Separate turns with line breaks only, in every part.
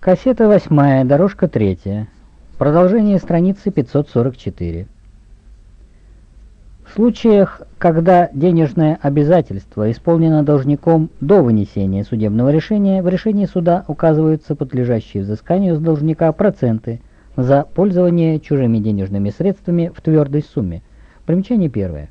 Кассета восьмая, дорожка третья. Продолжение страницы 544. В случаях, когда денежное обязательство исполнено должником до вынесения судебного решения, в решении суда указываются подлежащие взысканию с должника проценты за пользование чужими денежными средствами в твердой сумме. Примечание первое.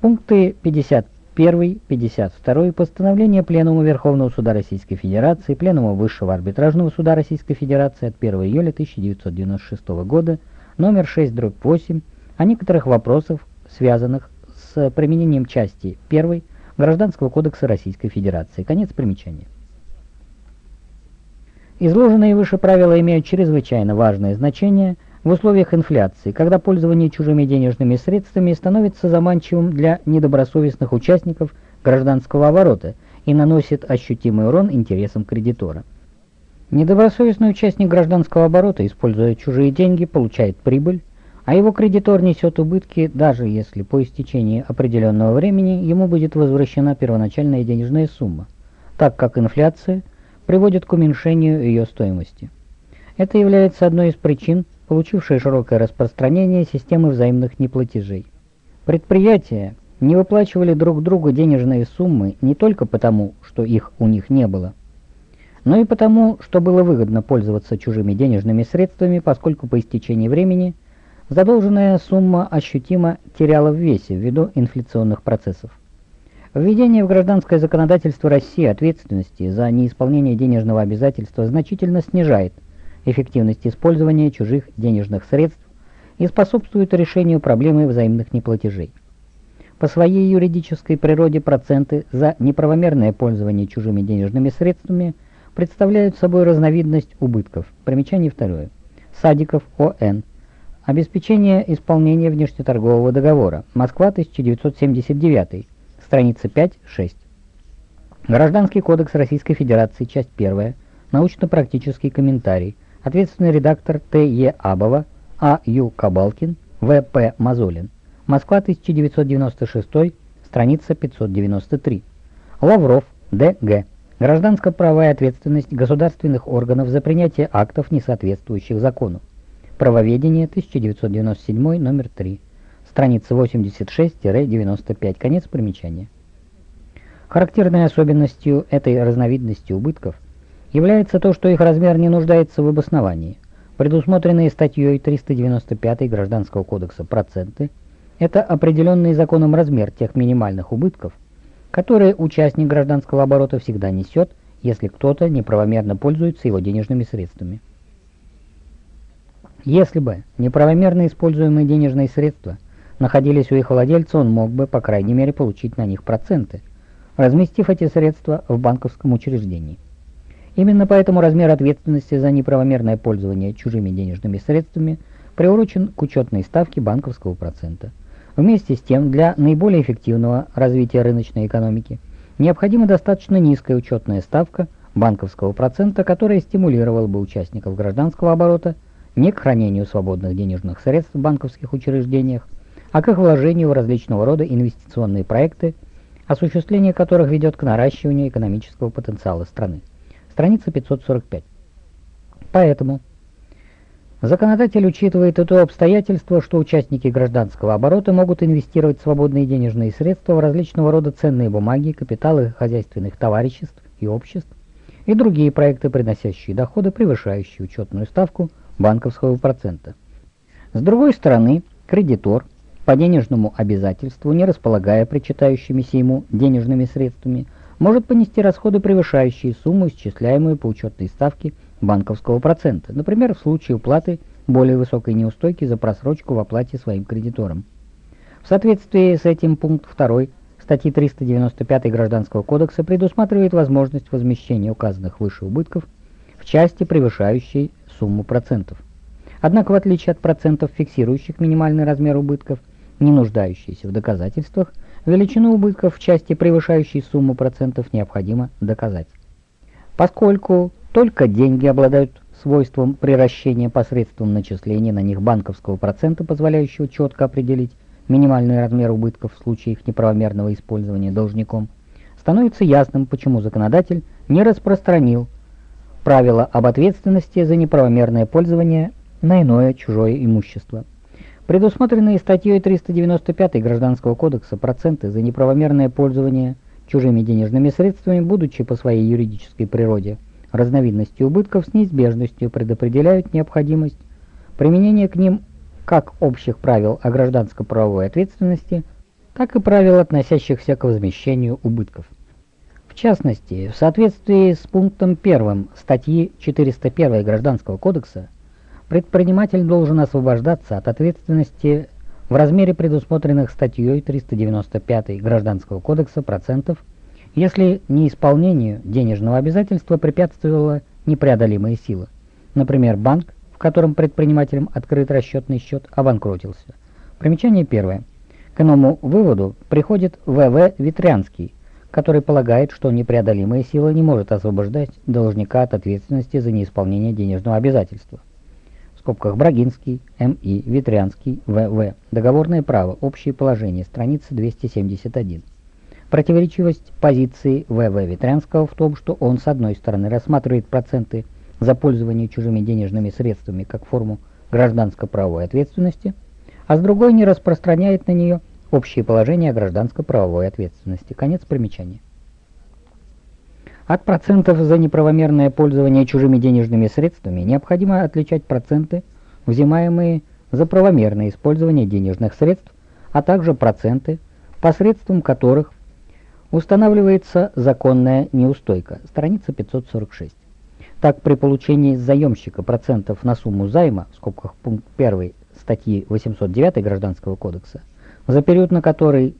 Пункты 50 1, 52 постановление Пленума Верховного Суда Российской Федерации, Пленума Высшего Арбитражного Суда Российской Федерации от 1 июля 1996 года, номер 6, дробь 8, о некоторых вопросах, связанных с применением части 1 Гражданского кодекса Российской Федерации. Конец примечания. Изложенные выше правила имеют чрезвычайно важное значение – в условиях инфляции, когда пользование чужими денежными средствами становится заманчивым для недобросовестных участников гражданского оборота и наносит ощутимый урон интересам кредитора. Недобросовестный участник гражданского оборота, используя чужие деньги, получает прибыль, а его кредитор несет убытки, даже если по истечении определенного времени ему будет возвращена первоначальная денежная сумма, так как инфляция приводит к уменьшению ее стоимости. Это является одной из причин, получившая широкое распространение системы взаимных неплатежей. Предприятия не выплачивали друг другу денежные суммы не только потому, что их у них не было, но и потому, что было выгодно пользоваться чужими денежными средствами, поскольку по истечении времени задолженная сумма ощутимо теряла в весе ввиду инфляционных процессов. Введение в гражданское законодательство России ответственности за неисполнение денежного обязательства значительно снижает эффективность использования чужих денежных средств и способствует решению проблемы взаимных неплатежей. По своей юридической природе проценты за неправомерное пользование чужими денежными средствами представляют собой разновидность убытков. Примечание второе. Садиков О.Н. Обеспечение исполнения внешнеторгового договора. Москва, 1979. Страница 5-6. Гражданский кодекс Российской Федерации, часть 1. Научно-практический комментарий. Ответственный редактор Т.Е. Абова, А. Ю. Кабалкин, В. П. Мазолин. Москва, 1996, страница 593. Лавров, Д. Г. Гражданско-правовая ответственность государственных органов за принятие актов, не соответствующих закону. Правоведение, 1997, номер 3. Страница 86-95. Конец примечания. Характерной особенностью этой разновидности убытков – является то, что их размер не нуждается в обосновании. Предусмотренные статьей 395 Гражданского кодекса проценты – это определенный законом размер тех минимальных убытков, которые участник гражданского оборота всегда несет, если кто-то неправомерно пользуется его денежными средствами. Если бы неправомерно используемые денежные средства находились у их владельца, он мог бы, по крайней мере, получить на них проценты, разместив эти средства в банковском учреждении. Именно поэтому размер ответственности за неправомерное пользование чужими денежными средствами приурочен к учетной ставке банковского процента. Вместе с тем, для наиболее эффективного развития рыночной экономики необходима достаточно низкая учетная ставка банковского процента, которая стимулировала бы участников гражданского оборота не к хранению свободных денежных средств в банковских учреждениях, а к их вложению в различного рода инвестиционные проекты, осуществление которых ведет к наращиванию экономического потенциала страны. Страница 545. Поэтому законодатель учитывает это обстоятельство, что участники гражданского оборота могут инвестировать свободные денежные средства в различного рода ценные бумаги, капиталы хозяйственных товариществ и обществ и другие проекты, приносящие доходы, превышающие учетную ставку банковского процента. С другой стороны, кредитор по денежному обязательству, не располагая причитающимися ему денежными средствами, может понести расходы, превышающие сумму, исчисляемую по учетной ставке банковского процента, например, в случае уплаты более высокой неустойки за просрочку в оплате своим кредиторам. В соответствии с этим пункт 2 статьи 395 Гражданского кодекса предусматривает возможность возмещения указанных выше убытков в части, превышающей сумму процентов. Однако, в отличие от процентов, фиксирующих минимальный размер убытков, не нуждающиеся в доказательствах, Величину убытков в части, превышающей сумму процентов, необходимо доказать. Поскольку только деньги обладают свойством приращения посредством начисления на них банковского процента, позволяющего четко определить минимальный размер убытков в случае их неправомерного использования должником, становится ясным, почему законодатель не распространил правила об ответственности за неправомерное пользование на иное чужое имущество. Предусмотренные статьей 395 Гражданского кодекса проценты за неправомерное пользование чужими денежными средствами, будучи по своей юридической природе разновидностью убытков, с неизбежностью предопределяют необходимость применения к ним как общих правил о гражданско-правовой ответственности, так и правил, относящихся к возмещению убытков. В частности, в соответствии с пунктом 1 статьи 401 Гражданского кодекса, предприниматель должен освобождаться от ответственности в размере предусмотренных статьей 395 Гражданского кодекса процентов, если неисполнению денежного обязательства препятствовала непреодолимая сила. Например, банк, в котором предпринимателем открыт расчетный счет, обанкротился. Примечание первое. К иному выводу приходит В.В. Витрянский, который полагает, что непреодолимая сила не может освобождать должника от ответственности за неисполнение денежного обязательства. Скобках Брагинский, М.И., Витрянский, В.В. Договорное право. Общее положение. Страница 271. Противоречивость позиции В.В. Витрянского в том, что он, с одной стороны, рассматривает проценты за пользование чужими денежными средствами как форму гражданско-правовой ответственности, а с другой не распространяет на нее Общее положение гражданско-правовой ответственности. Конец примечания. От процентов за неправомерное пользование чужими денежными средствами необходимо отличать проценты, взимаемые за правомерное использование денежных средств, а также проценты, посредством которых устанавливается законная неустойка. Страница 546. Так, при получении заемщика процентов на сумму займа, в скобках пункт 1 статьи 809 Гражданского кодекса, за период на который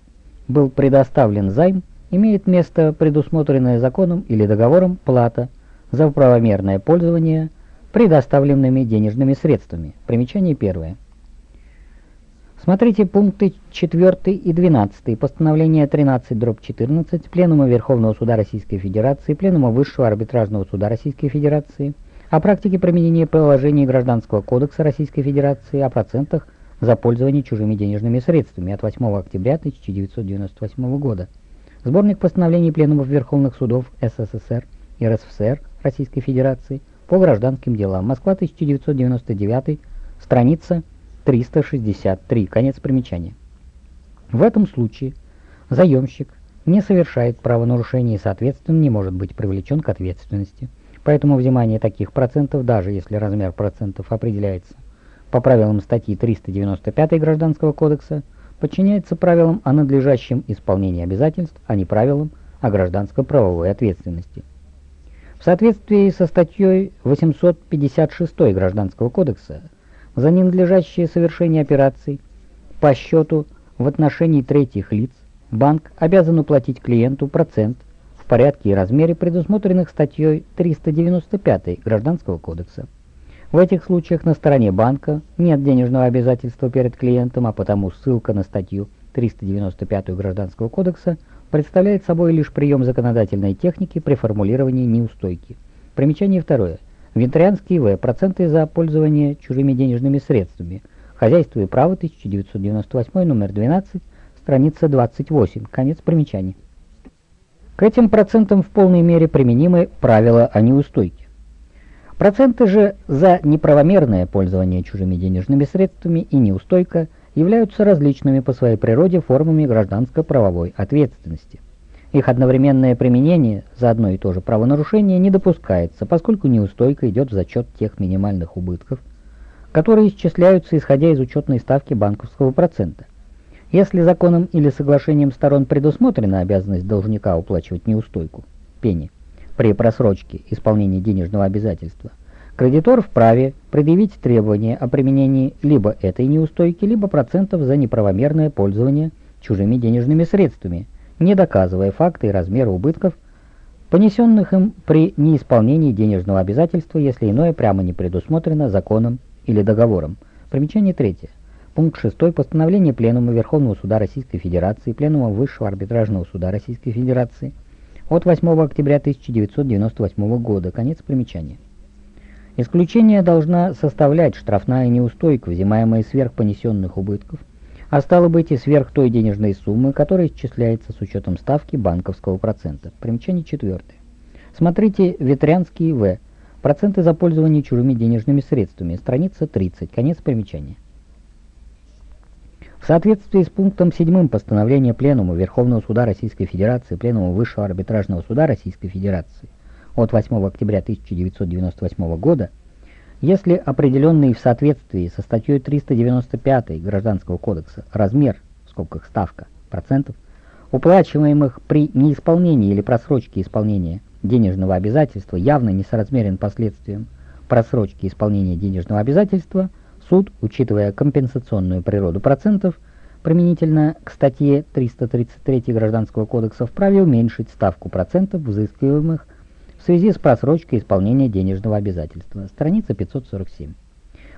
был предоставлен займ, имеет место предусмотренная законом или договором плата за правомерное пользование предоставленными денежными средствами. Примечание первое. Смотрите пункты 4 и 12 постановления 13 дробь 14 Пленума Верховного Суда Российской Федерации, Пленума Высшего Арбитражного Суда Российской Федерации о практике применения положений Гражданского кодекса Российской Федерации о процентах за пользование чужими денежными средствами от 8 октября 1998 года. Сборник постановлений Пленумов Верховных Судов СССР и РСФСР Российской Федерации по гражданским делам. Москва, 1999, страница 363, конец примечания. В этом случае заемщик не совершает правонарушения и, соответственно, не может быть привлечен к ответственности. Поэтому взимание таких процентов, даже если размер процентов определяется по правилам статьи 395 Гражданского кодекса подчиняется правилам о надлежащем исполнении обязательств, а не правилам о гражданско-правовой ответственности. В соответствии со статьей 856 Гражданского кодекса за ненадлежащее совершение операций по счету в отношении третьих лиц банк обязан уплатить клиенту процент в порядке и размере, предусмотренных статьей 395 Гражданского кодекса. В этих случаях на стороне банка нет денежного обязательства перед клиентом, а потому ссылка на статью 395 Гражданского кодекса представляет собой лишь прием законодательной техники при формулировании неустойки. Примечание второе. Вентарианский В. Проценты за пользование чужими денежными средствами. Хозяйство и право, 1998, номер 12, страница 28. Конец примечаний. К этим процентам в полной мере применимы правила о неустойке. Проценты же за неправомерное пользование чужими денежными средствами и неустойка являются различными по своей природе формами гражданско-правовой ответственности. Их одновременное применение за одно и то же правонарушение не допускается, поскольку неустойка идет в зачет тех минимальных убытков, которые исчисляются исходя из учетной ставки банковского процента. Если законом или соглашением сторон предусмотрена обязанность должника уплачивать неустойку, пени, при просрочке исполнения денежного обязательства, кредитор вправе предъявить требования о применении либо этой неустойки, либо процентов за неправомерное пользование чужими денежными средствами, не доказывая факты и размеры убытков, понесенных им при неисполнении денежного обязательства, если иное прямо не предусмотрено законом или договором. Примечание третье. Пункт 6 постановления Пленума Верховного Суда Российской Федерации, Пленума Высшего Арбитражного Суда Российской Федерации от 8 октября 1998 года. Конец примечания. Исключение должна составлять штрафная неустойка, взимаемая сверх понесенных убытков, а стало быть и сверх той денежной суммы, которая исчисляется с учетом ставки банковского процента. Примечание четвертое. Смотрите Ветрянский В. Проценты за пользование чужими денежными средствами. Страница 30. Конец примечания. В соответствии с пунктом 7 постановления Пленума Верховного Суда Российской Федерации, Пленума Высшего Арбитражного Суда Российской Федерации от 8 октября 1998 года, если определенный в соответствии со статьей 395 Гражданского кодекса размер, в скобках ставка, процентов, уплачиваемых при неисполнении или просрочке исполнения денежного обязательства явно несоразмерен последствиям просрочки исполнения денежного обязательства – Суд, учитывая компенсационную природу процентов, применительно к статье 333 Гражданского кодекса, вправе уменьшить ставку процентов, взыскиваемых в связи с просрочкой исполнения денежного обязательства. Страница 547.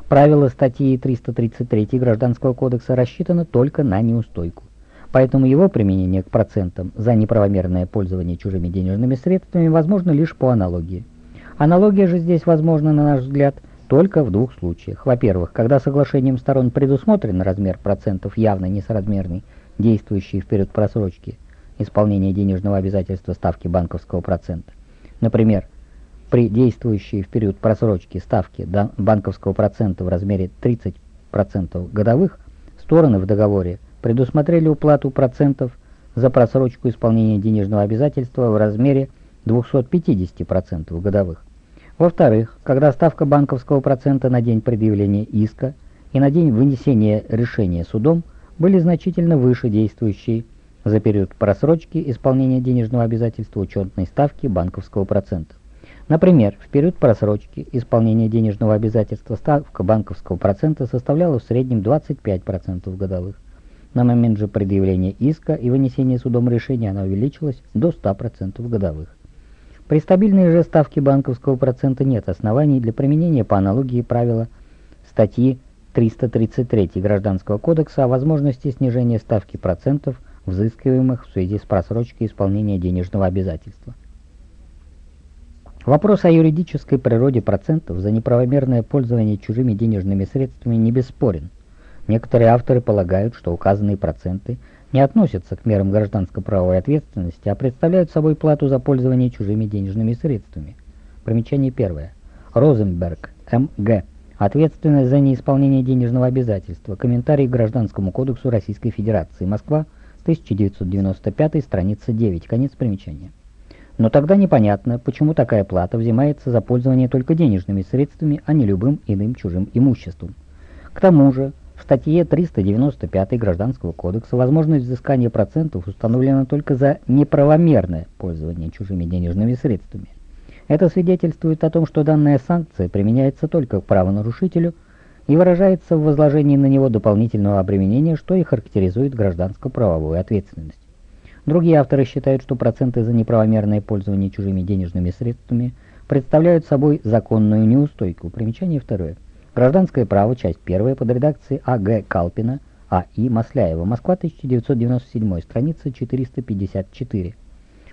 Правило статьи 333 Гражданского кодекса рассчитано только на неустойку. Поэтому его применение к процентам за неправомерное пользование чужими денежными средствами возможно лишь по аналогии. Аналогия же здесь возможна, на наш взгляд, только в двух случаях. Во-первых, когда соглашением сторон предусмотрен размер процентов явно несоразмерный, действующий в период просрочки исполнения денежного обязательства ставки банковского процента. Например, при действующей в период просрочки ставки банковского процента в размере 30% годовых, стороны в договоре предусмотрели уплату процентов за просрочку исполнения денежного обязательства в размере 250% годовых. Во-вторых, когда ставка банковского процента на день предъявления иска и на день вынесения решения судом были значительно выше действующей за период просрочки исполнения денежного обязательства учетной ставки банковского процента. Например, в период просрочки исполнения денежного обязательства ставка банковского процента составляла в среднем 25% годовых. На момент же предъявления иска и вынесения судом решения она увеличилась до 100% годовых. При стабильной же ставке банковского процента нет оснований для применения по аналогии правила статьи 333 Гражданского кодекса о возможности снижения ставки процентов, взыскиваемых в связи с просрочкой исполнения денежного обязательства. Вопрос о юридической природе процентов за неправомерное пользование чужими денежными средствами не бесспорен. Некоторые авторы полагают, что указанные проценты – не относятся к мерам гражданско-правовой ответственности, а представляют собой плату за пользование чужими денежными средствами. Примечание первое. Розенберг, М.Г. Ответственность за неисполнение денежного обязательства. Комментарий к Гражданскому кодексу Российской Федерации. Москва, 1995, страница 9. Конец примечания. Но тогда непонятно, почему такая плата взимается за пользование только денежными средствами, а не любым иным чужим имуществом. К тому же, статье 395 Гражданского кодекса возможность взыскания процентов установлена только за неправомерное пользование чужими денежными средствами. Это свидетельствует о том, что данная санкция применяется только к правонарушителю и выражается в возложении на него дополнительного обременения, что и характеризует гражданско-правовую ответственность. Другие авторы считают, что проценты за неправомерное пользование чужими денежными средствами представляют собой законную неустойку. Примечание второе. Гражданское право, часть 1, под редакцией А.Г. Калпина, А.И. Масляева, Москва, 1997, страница 454.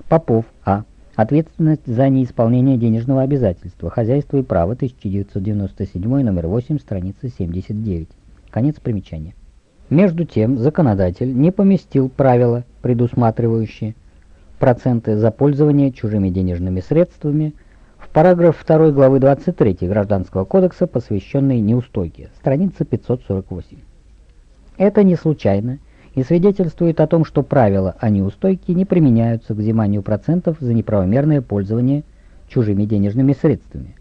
Попов, А. Ответственность за неисполнение денежного обязательства. Хозяйство и право, 1997, номер 8, страница 79. Конец примечания. Между тем, законодатель не поместил правила, предусматривающие проценты за пользование чужими денежными средствами – Параграф 2 главы 23 Гражданского кодекса, посвященный неустойке, страница 548. Это не случайно и свидетельствует о том, что правила о неустойке не применяются к взиманию процентов за неправомерное пользование чужими денежными средствами.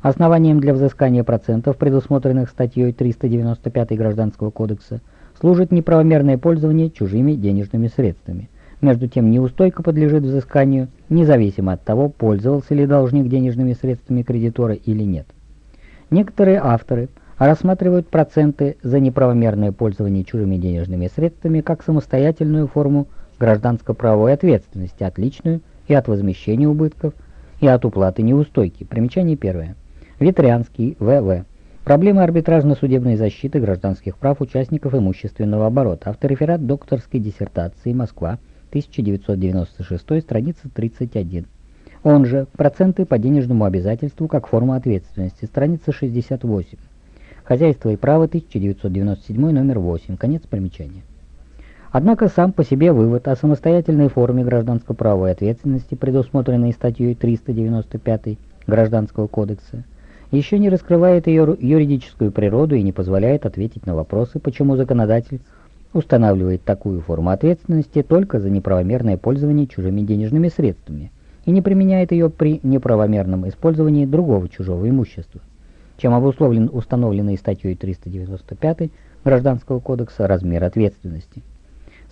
Основанием для взыскания процентов, предусмотренных статьей 395 Гражданского кодекса, служит неправомерное пользование чужими денежными средствами. Между тем, неустойка подлежит взысканию, независимо от того, пользовался ли должник денежными средствами кредитора или нет. Некоторые авторы рассматривают проценты за неправомерное пользование чужими денежными средствами как самостоятельную форму гражданско-правовой ответственности, отличную и от возмещения убытков, и от уплаты неустойки. Примечание первое. Ветрянский, В.В. Проблемы арбитражно-судебной защиты гражданских прав участников имущественного оборота. Автореферат докторской диссертации «Москва», 1996, страница 31. Он же «Проценты по денежному обязательству как форма ответственности», страница 68. Хозяйство и право, 1997, номер 8, конец примечания. Однако сам по себе вывод о самостоятельной форме гражданско-правовой ответственности, предусмотренной статьей 395 Гражданского кодекса еще не раскрывает ее юридическую природу и не позволяет ответить на вопросы, почему законодатель устанавливает такую форму ответственности только за неправомерное пользование чужими денежными средствами и не применяет ее при неправомерном использовании другого чужого имущества, чем обусловлен установленный статьей 395 Гражданского кодекса размер ответственности.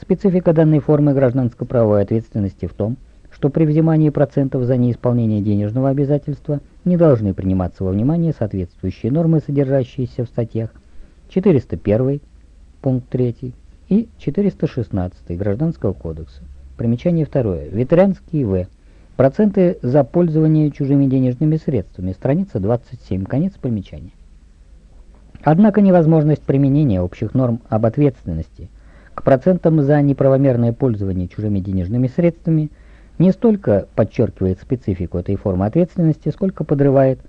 Специфика данной формы гражданско-правовой ответственности в том, что при взимании процентов за неисполнение денежного обязательства не должны приниматься во внимание соответствующие нормы, содержащиеся в статьях 401 пункт 3 и 416 Гражданского кодекса. Примечание второе. Ветеранский В. Проценты за пользование чужими денежными средствами. Страница 27. Конец примечания. Однако невозможность применения общих норм об ответственности к процентам за неправомерное пользование чужими денежными средствами – не столько подчеркивает специфику этой формы ответственности, сколько подрывает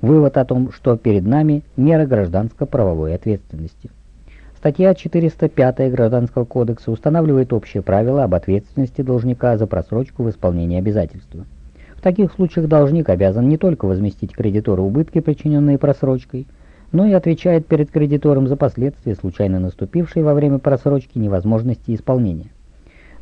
вывод о том, что перед нами мера гражданско-правовой ответственности. Статья 405 Гражданского кодекса устанавливает общие правила об ответственности должника за просрочку в исполнении обязательства. В таких случаях должник обязан не только возместить кредитору убытки, причиненные просрочкой, но и отвечает перед кредитором за последствия, случайно наступившие во время просрочки невозможности исполнения.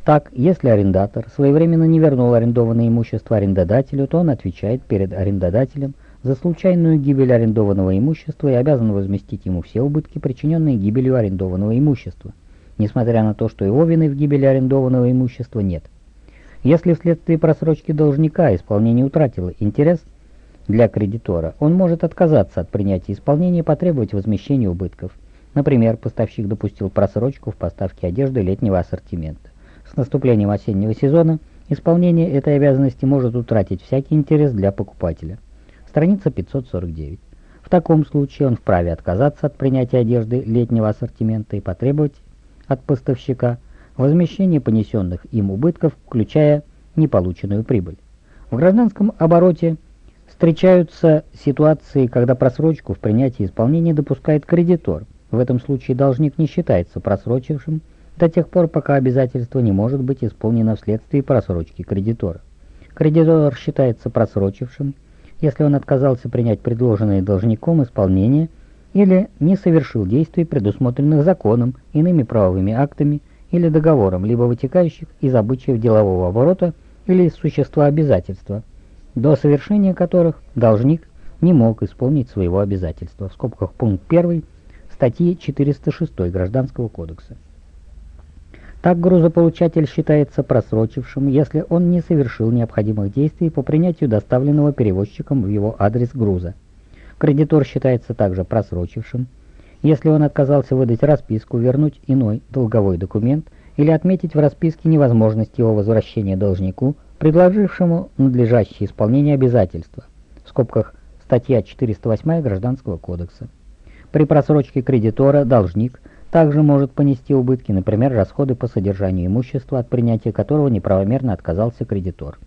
Так, если арендатор своевременно не вернул арендованное имущество арендодателю, то он отвечает перед арендодателем за случайную гибель арендованного имущества и обязан возместить ему все убытки, причиненные гибелью арендованного имущества, несмотря на то, что его вины в гибели арендованного имущества нет. Если вследствие просрочки должника исполнение утратило интерес для кредитора, он может отказаться от принятия исполнения и потребовать возмещения убытков. Например, поставщик допустил просрочку в поставке одежды летнего ассортимента. С наступлением осеннего сезона исполнение этой обязанности может утратить всякий интерес для покупателя. Страница 549. В таком случае он вправе отказаться от принятия одежды летнего ассортимента и потребовать от поставщика возмещения понесенных им убытков, включая неполученную прибыль. В гражданском обороте встречаются ситуации, когда просрочку в принятии исполнения допускает кредитор. В этом случае должник не считается просрочившим до тех пор, пока обязательство не может быть исполнено вследствие просрочки кредитора. Кредитор считается просрочившим, если он отказался принять предложенное должником исполнение или не совершил действий, предусмотренных законом, иными правовыми актами или договором, либо вытекающих из обычаев делового оборота или из существа обязательства, до совершения которых должник не мог исполнить своего обязательства. В скобках пункт 1 статьи 406 Гражданского кодекса. Так грузополучатель считается просрочившим, если он не совершил необходимых действий по принятию доставленного перевозчиком в его адрес груза. Кредитор считается также просрочившим, если он отказался выдать расписку, вернуть иной долговой документ или отметить в расписке невозможность его возвращения должнику, предложившему надлежащее исполнение обязательства. В скобках статья 408 Гражданского кодекса. При просрочке кредитора должник – также может понести убытки, например, расходы по содержанию имущества, от принятия которого неправомерно отказался кредитор.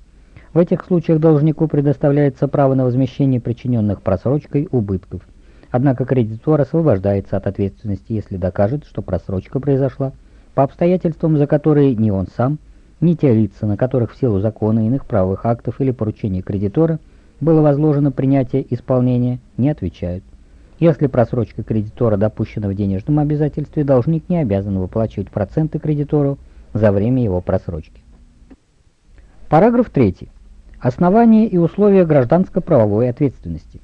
В этих случаях должнику предоставляется право на возмещение причиненных просрочкой убытков. Однако кредитор освобождается от ответственности, если докажет, что просрочка произошла по обстоятельствам, за которые ни он сам, ни те лица, на которых в силу закона, иных правовых актов или поручений кредитора было возложено принятие исполнения, не отвечают. Если просрочка кредитора допущена в денежном обязательстве, должник не обязан выплачивать проценты кредитору за время его просрочки. Параграф 3. Основания и условия гражданско-правовой ответственности.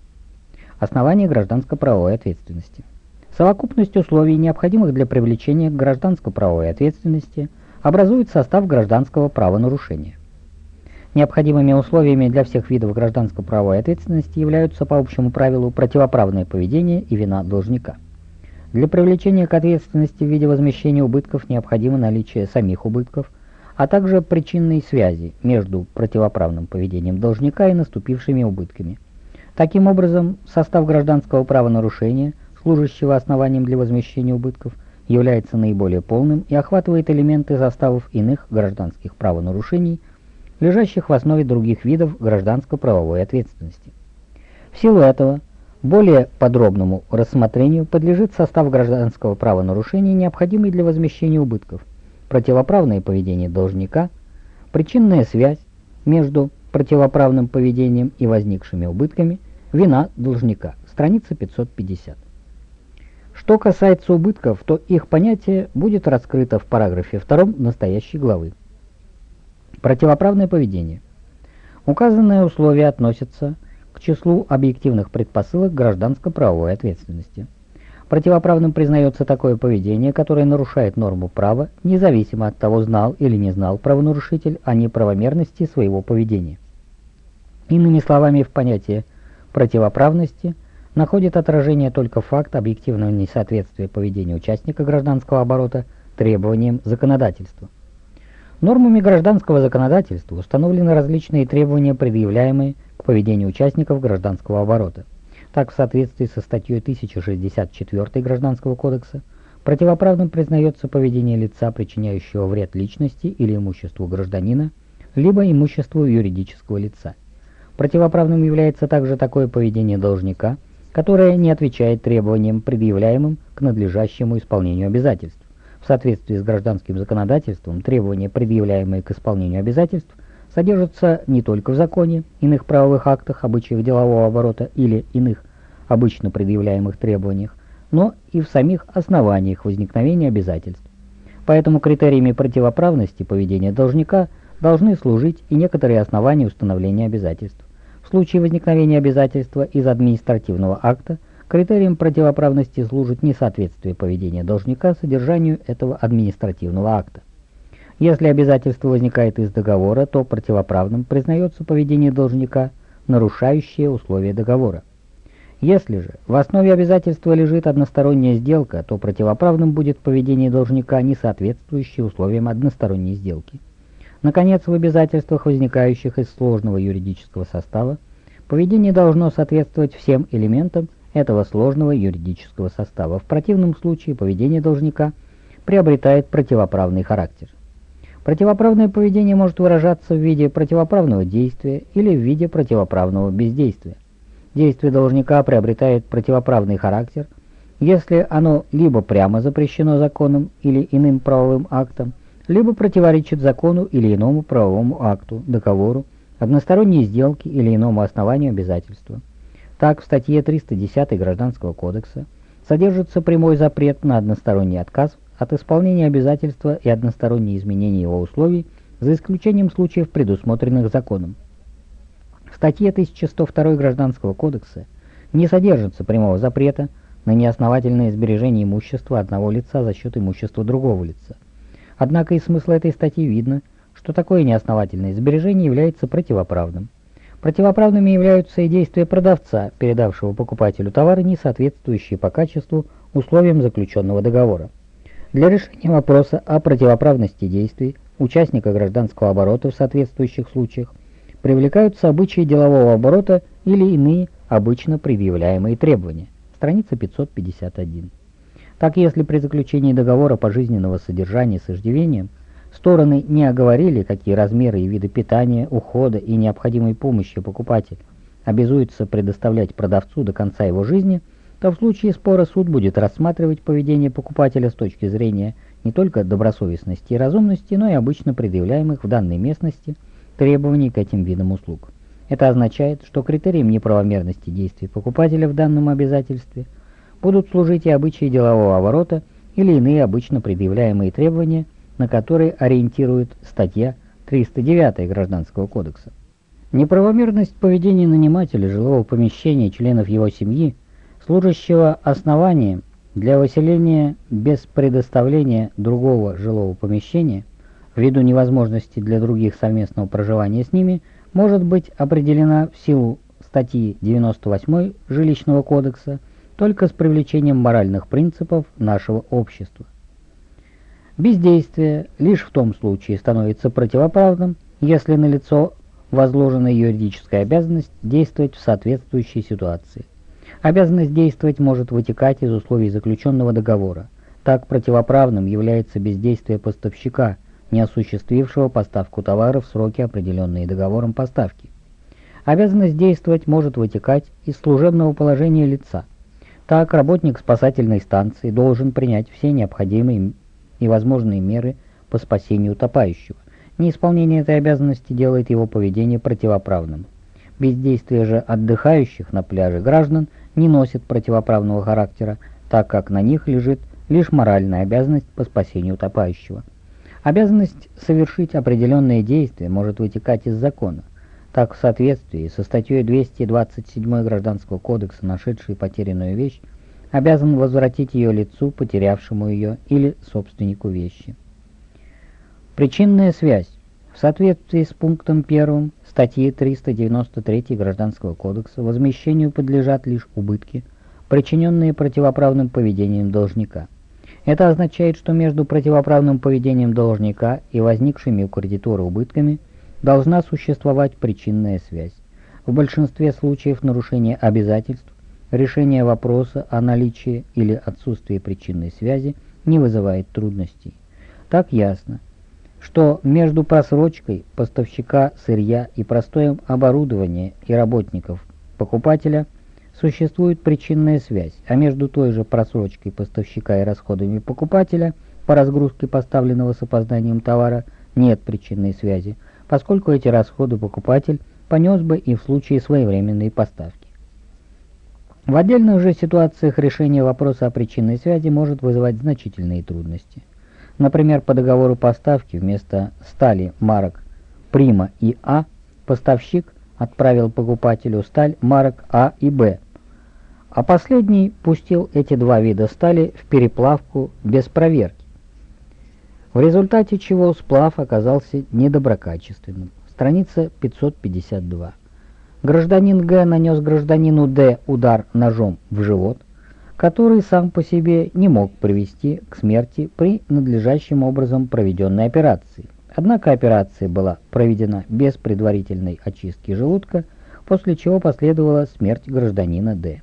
Основания гражданско-правовой ответственности. Совокупность условий, необходимых для привлечения к гражданско-правовой ответственности, образует состав гражданского правонарушения. Необходимыми условиями для всех видов гражданско-правовой ответственности являются по общему правилу противоправное поведение и вина должника. Для привлечения к ответственности в виде возмещения убытков необходимо наличие самих убытков, а также причинной связи между противоправным поведением должника и наступившими убытками. Таким образом, состав гражданского правонарушения, служащего основанием для возмещения убытков, является наиболее полным и охватывает элементы составов иных гражданских правонарушений – лежащих в основе других видов гражданско-правовой ответственности. В силу этого, более подробному рассмотрению подлежит состав гражданского правонарушения, необходимый для возмещения убытков, противоправное поведение должника, причинная связь между противоправным поведением и возникшими убытками, вина должника. Страница 550. Что касается убытков, то их понятие будет раскрыто в параграфе 2 настоящей главы. Противоправное поведение. Указанные условия относятся к числу объективных предпосылок гражданско-правовой ответственности. Противоправным признается такое поведение, которое нарушает норму права, независимо от того, знал или не знал правонарушитель о неправомерности своего поведения. Иными словами, в понятии противоправности находит отражение только факт объективного несоответствия поведения участника гражданского оборота требованиям законодательства. Нормами гражданского законодательства установлены различные требования, предъявляемые к поведению участников гражданского оборота. Так, в соответствии со статьей 1064 Гражданского кодекса, противоправным признается поведение лица, причиняющего вред личности или имуществу гражданина, либо имуществу юридического лица. Противоправным является также такое поведение должника, которое не отвечает требованиям, предъявляемым к надлежащему исполнению обязательств. В соответствии с гражданским законодательством требования, предъявляемые к исполнению обязательств, содержатся не только в законе, иных правовых актах, обычаях делового оборота или иных обычно предъявляемых требованиях, но и в самих основаниях возникновения обязательств. Поэтому критериями противоправности поведения должника должны служить и некоторые основания установления обязательств. В случае возникновения обязательства из административного акта – Критерием противоправности служит несоответствие поведения должника содержанию этого административного акта. Если обязательство возникает из договора, то противоправным признается поведение должника, нарушающее условия договора. Если же в основе обязательства лежит односторонняя сделка, то противоправным будет поведение должника, не соответствующее условиям односторонней сделки. Наконец, в обязательствах, возникающих из сложного юридического состава, поведение должно соответствовать всем элементам этого сложного юридического состава. В противном случае поведение должника приобретает противоправный характер. Противоправное поведение может выражаться в виде противоправного действия или в виде противоправного бездействия. Действие должника приобретает противоправный характер, если оно либо прямо запрещено законом или иным правовым актом, либо противоречит закону или иному правовому акту, договору, односторонней сделке или иному основанию обязательства. Так, в статье 310 Гражданского кодекса содержится прямой запрет на односторонний отказ от исполнения обязательства и одностороннее изменение его условий, за исключением случаев, предусмотренных законом. В статье 1102 Гражданского кодекса не содержится прямого запрета на неосновательное сбережение имущества одного лица за счет имущества другого лица. Однако из смысла этой статьи видно, что такое неосновательное сбережение является противоправным. Противоправными являются и действия продавца, передавшего покупателю товары, не соответствующие по качеству условиям заключенного договора. Для решения вопроса о противоправности действий участника гражданского оборота в соответствующих случаях привлекаются обычаи делового оборота или иные обычно предъявляемые требования. Страница 551. Так, если при заключении договора пожизненного содержания с иждивением – Стороны не оговорили, какие размеры и виды питания, ухода и необходимой помощи покупатель обязуется предоставлять продавцу до конца его жизни, то в случае спора суд будет рассматривать поведение покупателя с точки зрения не только добросовестности и разумности, но и обычно предъявляемых в данной местности требований к этим видам услуг. Это означает, что критерием неправомерности действий покупателя в данном обязательстве будут служить и обычаи делового оборота или иные обычно предъявляемые требования – на который ориентирует статья 309 Гражданского кодекса. Неправомерность поведения нанимателя жилого помещения членов его семьи, служащего основанием для выселения без предоставления другого жилого помещения, ввиду невозможности для других совместного проживания с ними, может быть определена в силу статьи 98 Жилищного кодекса только с привлечением моральных принципов нашего общества. Бездействие лишь в том случае становится противоправным, если налицо возложена юридическая обязанность действовать в соответствующей ситуации. Обязанность действовать может вытекать из условий заключенного договора. Так противоправным является бездействие поставщика, не осуществившего поставку товара в сроки, определенные договором поставки. Обязанность действовать может вытекать из служебного положения лица. Так, работник спасательной станции должен принять все необходимые и возможные меры по спасению утопающего. Неисполнение этой обязанности делает его поведение противоправным. Бездействие же отдыхающих на пляже граждан не носит противоправного характера, так как на них лежит лишь моральная обязанность по спасению утопающего. Обязанность совершить определенные действия может вытекать из закона. Так, в соответствии со статьей 227 Гражданского кодекса, нашедший потерянную вещь, обязан возвратить ее лицу, потерявшему ее, или собственнику вещи. Причинная связь. В соответствии с пунктом 1 статьи 393 Гражданского кодекса возмещению подлежат лишь убытки, причиненные противоправным поведением должника. Это означает, что между противоправным поведением должника и возникшими у кредитора убытками должна существовать причинная связь. В большинстве случаев нарушение обязательств, решение вопроса о наличии или отсутствии причинной связи не вызывает трудностей. Так ясно, что между просрочкой поставщика сырья и простоем оборудования и работников покупателя – существует причинная связь, а между той же просрочкой поставщика и расходами покупателя по разгрузке поставленного с опозданием товара нет причинной связи, поскольку эти расходы покупатель понес бы и в случае своевременной поставки. В отдельных же ситуациях решение вопроса о причинной связи может вызывать значительные трудности. Например, по договору поставки вместо стали марок Прима и А поставщик отправил покупателю сталь марок А и Б а последний пустил эти два вида стали в переплавку без проверки, в результате чего сплав оказался недоброкачественным. Страница 552. Гражданин Г нанес гражданину Д удар ножом в живот, который сам по себе не мог привести к смерти при надлежащим образом проведенной операции. Однако операция была проведена без предварительной очистки желудка, после чего последовала смерть гражданина Д.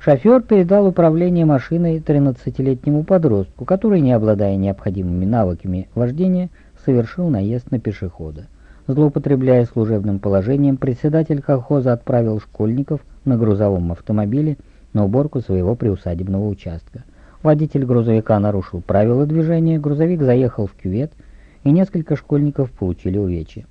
Шофер передал управление машиной 13-летнему подростку, который, не обладая необходимыми навыками вождения, совершил наезд на пешехода. Злоупотребляя служебным положением, председатель колхоза отправил школьников на грузовом автомобиле на уборку своего приусадебного участка. Водитель грузовика нарушил правила движения, грузовик заехал в кювет, и несколько школьников получили увечья.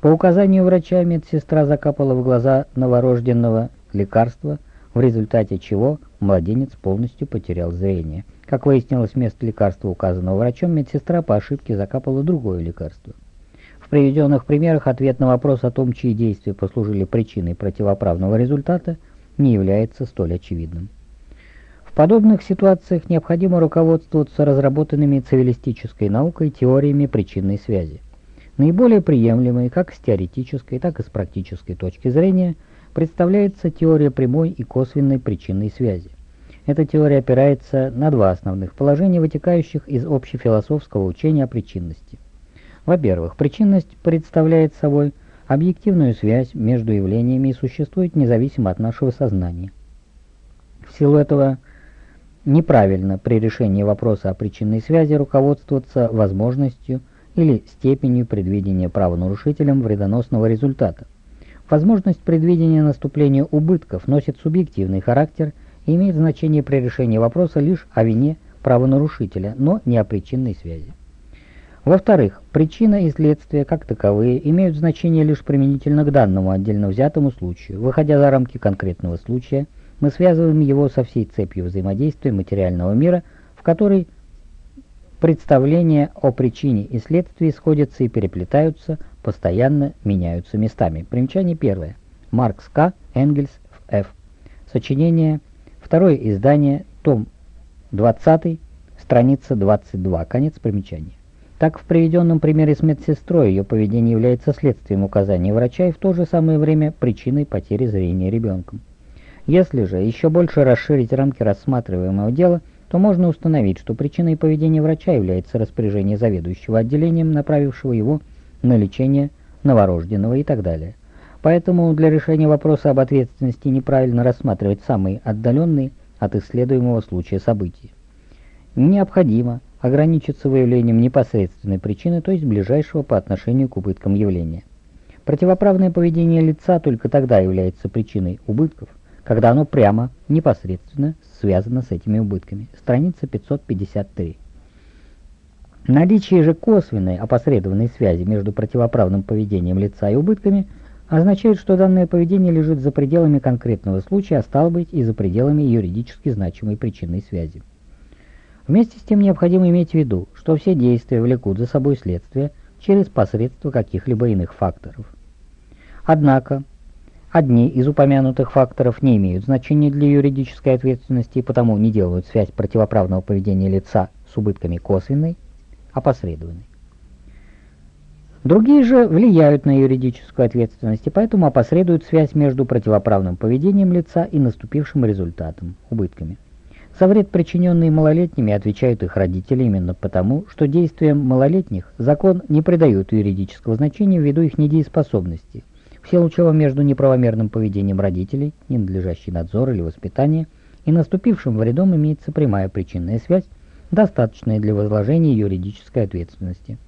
По указанию врача медсестра закапала в глаза новорожденного лекарства – в результате чего младенец полностью потерял зрение. Как выяснилось, вместо лекарства, указанного врачом, медсестра по ошибке закапала другое лекарство. В приведенных примерах ответ на вопрос о том, чьи действия послужили причиной противоправного результата, не является столь очевидным. В подобных ситуациях необходимо руководствоваться разработанными цивилистической наукой теориями причинной связи. Наиболее приемлемые как с теоретической, так и с практической точки зрения – представляется теория прямой и косвенной причинной связи. Эта теория опирается на два основных положения, вытекающих из общефилософского учения о причинности. Во-первых, причинность представляет собой объективную связь между явлениями и существует независимо от нашего сознания. В силу этого неправильно при решении вопроса о причинной связи руководствоваться возможностью или степенью предвидения правонарушителем вредоносного результата. Возможность предвидения наступления убытков носит субъективный характер и имеет значение при решении вопроса лишь о вине правонарушителя, но не о причинной связи. Во-вторых, причина и следствие как таковые имеют значение лишь применительно к данному отдельно взятому случаю. Выходя за рамки конкретного случая, мы связываем его со всей цепью взаимодействия материального мира, в которой представления о причине и следствии сходятся и переплетаются, постоянно меняются местами. Примечание первое. Маркс К. Энгельс Ф. Сочинение. Второе издание. Том 20. Страница 22. Конец примечания. Так, в приведенном примере с медсестрой ее поведение является следствием указания врача и в то же самое время причиной потери зрения ребенком. Если же еще больше расширить рамки рассматриваемого дела, то можно установить, что причиной поведения врача является распоряжение заведующего отделением, направившего его на лечение новорожденного и так далее. Поэтому для решения вопроса об ответственности неправильно рассматривать самые отдаленные от исследуемого случая события. Необходимо ограничиться выявлением непосредственной причины, то есть ближайшего по отношению к убыткам явления. Противоправное поведение лица только тогда является причиной убытков, когда оно прямо, непосредственно связано с этими убытками. Страница 553. Наличие же косвенной опосредованной связи между противоправным поведением лица и убытками означает, что данное поведение лежит за пределами конкретного случая, а стало быть и за пределами юридически значимой причинной связи. Вместе с тем необходимо иметь в виду, что все действия влекут за собой следствие через посредство каких-либо иных факторов. Однако, одни из упомянутых факторов не имеют значения для юридической ответственности и потому не делают связь противоправного поведения лица с убытками косвенной, опосредованной. Другие же влияют на юридическую ответственность и поэтому опосредуют связь между противоправным поведением лица и наступившим результатом – убытками. За вред, причиненный малолетними, отвечают их родители именно потому, что действиям малолетних закон не придает юридического значения ввиду их недееспособности, в силу чего между неправомерным поведением родителей, ненадлежащий надзор или воспитание, и наступившим вредом имеется прямая причинная связь, достаточная для возложения юридической ответственности.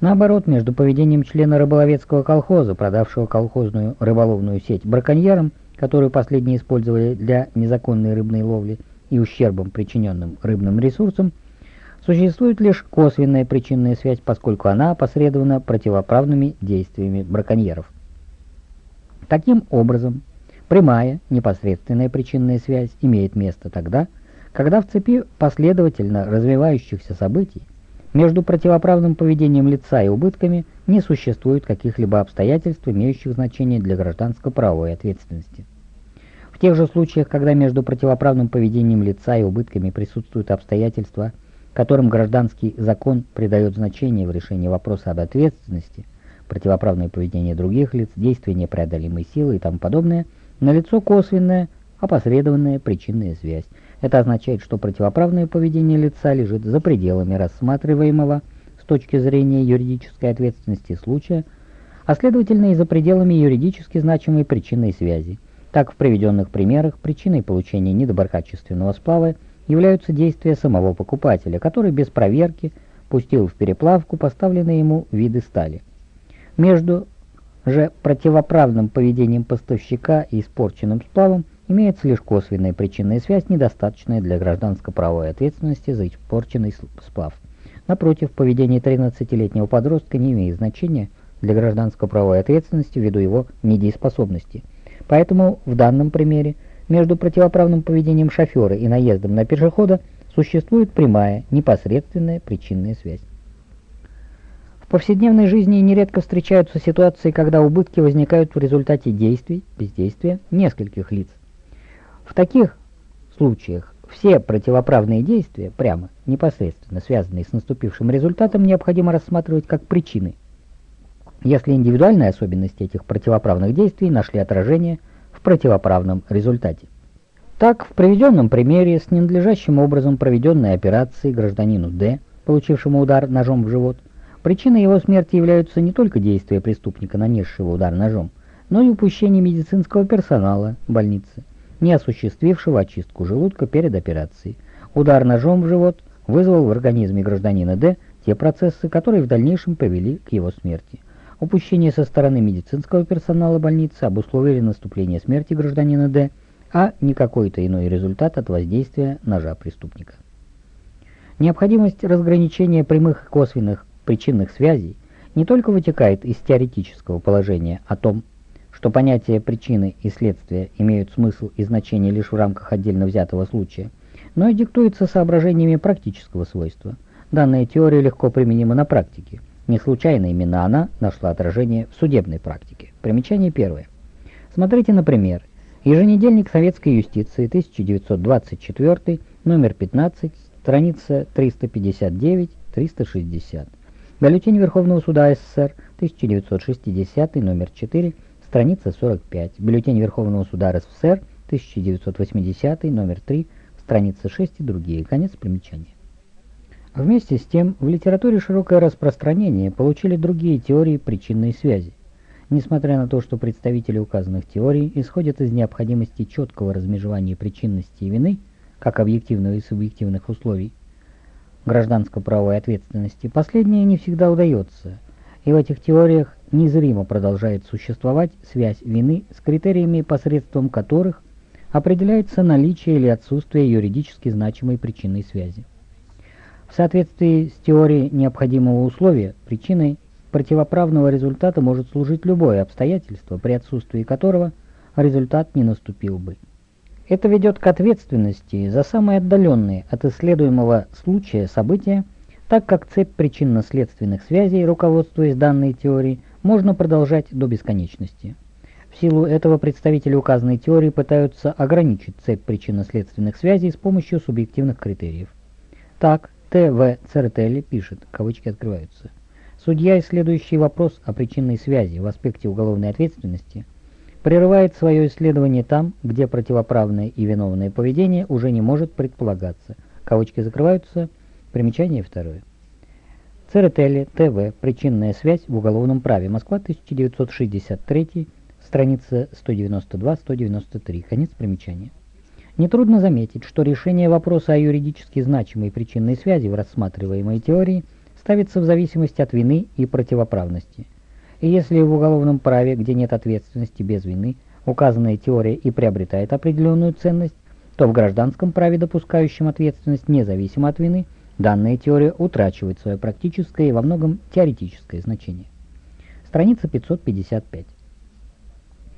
Наоборот, между поведением члена рыболовецкого колхоза, продавшего колхозную рыболовную сеть браконьерам, которую последние использовали для незаконной рыбной ловли, и ущербом, причиненным рыбным ресурсам, существует лишь косвенная причинная связь, поскольку она опосредована противоправными действиями браконьеров. Таким образом, прямая, непосредственная причинная связь имеет место тогда, когда в цепи последовательно развивающихся событий между противоправным поведением лица и убытками не существует каких-либо обстоятельств, имеющих значение для гражданско-правовой ответственности. Тех же случаях, когда между противоправным поведением лица и убытками присутствуют обстоятельства, которым гражданский закон придает значение в решении вопроса об ответственности, противоправное поведение других лиц, действие непреодолимой силы и тому подобное, налицо косвенная, опосредованная причинная связь, это означает, что противоправное поведение лица лежит за пределами рассматриваемого с точки зрения юридической ответственности случая, а следовательно и за пределами юридически значимой причинной связи. Так, в приведенных примерах причиной получения недоброкачественного сплава являются действия самого покупателя, который без проверки пустил в переплавку поставленные ему виды стали. Между же противоправным поведением поставщика и испорченным сплавом имеется лишь косвенная причинная связь, недостаточная для гражданско-правовой ответственности за испорченный сплав. Напротив, поведение 13-летнего подростка не имеет значения для гражданско-правовой ответственности ввиду его недееспособности. Поэтому в данном примере между противоправным поведением шофера и наездом на пешехода существует прямая, непосредственная причинная связь. В повседневной жизни нередко встречаются ситуации, когда убытки возникают в результате действий, бездействия нескольких лиц. В таких случаях все противоправные действия, прямо, непосредственно связанные с наступившим результатом, необходимо рассматривать как причины, если индивидуальные особенности этих противоправных действий нашли отражение в противоправном результате. Так, в приведенном примере с ненадлежащим образом проведенной операции гражданину Д, получившему удар ножом в живот, причиной его смерти являются не только действия преступника, нанесшего удар ножом, но и упущение медицинского персонала больницы, не осуществившего очистку желудка перед операцией. Удар ножом в живот вызвал в организме гражданина Д те процессы, которые в дальнейшем привели к его смерти. Упущение со стороны медицинского персонала больницы обусловили наступление смерти гражданина Д, а не какой-то иной результат от воздействия ножа преступника. Необходимость разграничения прямых и косвенных причинных связей не только вытекает из теоретического положения о том, что понятия причины и следствия имеют смысл и значение лишь в рамках отдельно взятого случая, но и диктуется соображениями практического свойства. Данная теория легко применима на практике. Не случайно именно она нашла отражение в судебной практике. Примечание первое. Смотрите, например, еженедельник советской юстиции 1924, номер 15, страница 359-360. Бюллетень Верховного суда СССР 1960, номер 4, страница 45. Бюллетень Верховного суда РСФСР, 1980, номер 3, страница 6 и другие. Конец примечания. Вместе с тем, в литературе широкое распространение получили другие теории причинной связи. Несмотря на то, что представители указанных теорий исходят из необходимости четкого размежевания причинности и вины, как объективных и субъективных условий, гражданско-правовой ответственности, последнее не всегда удается, и в этих теориях незримо продолжает существовать связь вины с критериями, посредством которых определяется наличие или отсутствие юридически значимой причинной связи. В соответствии с теорией необходимого условия, причиной противоправного результата может служить любое обстоятельство, при отсутствии которого результат не наступил бы. Это ведет к ответственности за самые отдаленные от исследуемого случая события, так как цепь причинно-следственных связей, руководствуясь данной теорией, можно продолжать до бесконечности. В силу этого представители указанной теории пытаются ограничить цепь причинно-следственных связей с помощью субъективных критериев. Так, Т.В. Церетели пишет, кавычки открываются, «Судья, исследующий вопрос о причинной связи в аспекте уголовной ответственности, прерывает свое исследование там, где противоправное и виновное поведение уже не может предполагаться». Кавычки закрываются, примечание второе. Церетели, Т.В. Причинная связь в уголовном праве. Москва, 1963 страница 192-193, конец примечания. Нетрудно заметить, что решение вопроса о юридически значимой причинной связи в рассматриваемой теории ставится в зависимости от вины и противоправности. И если в уголовном праве, где нет ответственности без вины, указанная теория и приобретает определенную ценность, то в гражданском праве, допускающем ответственность независимо от вины, данная теория утрачивает свое практическое и во многом теоретическое значение. Страница 555.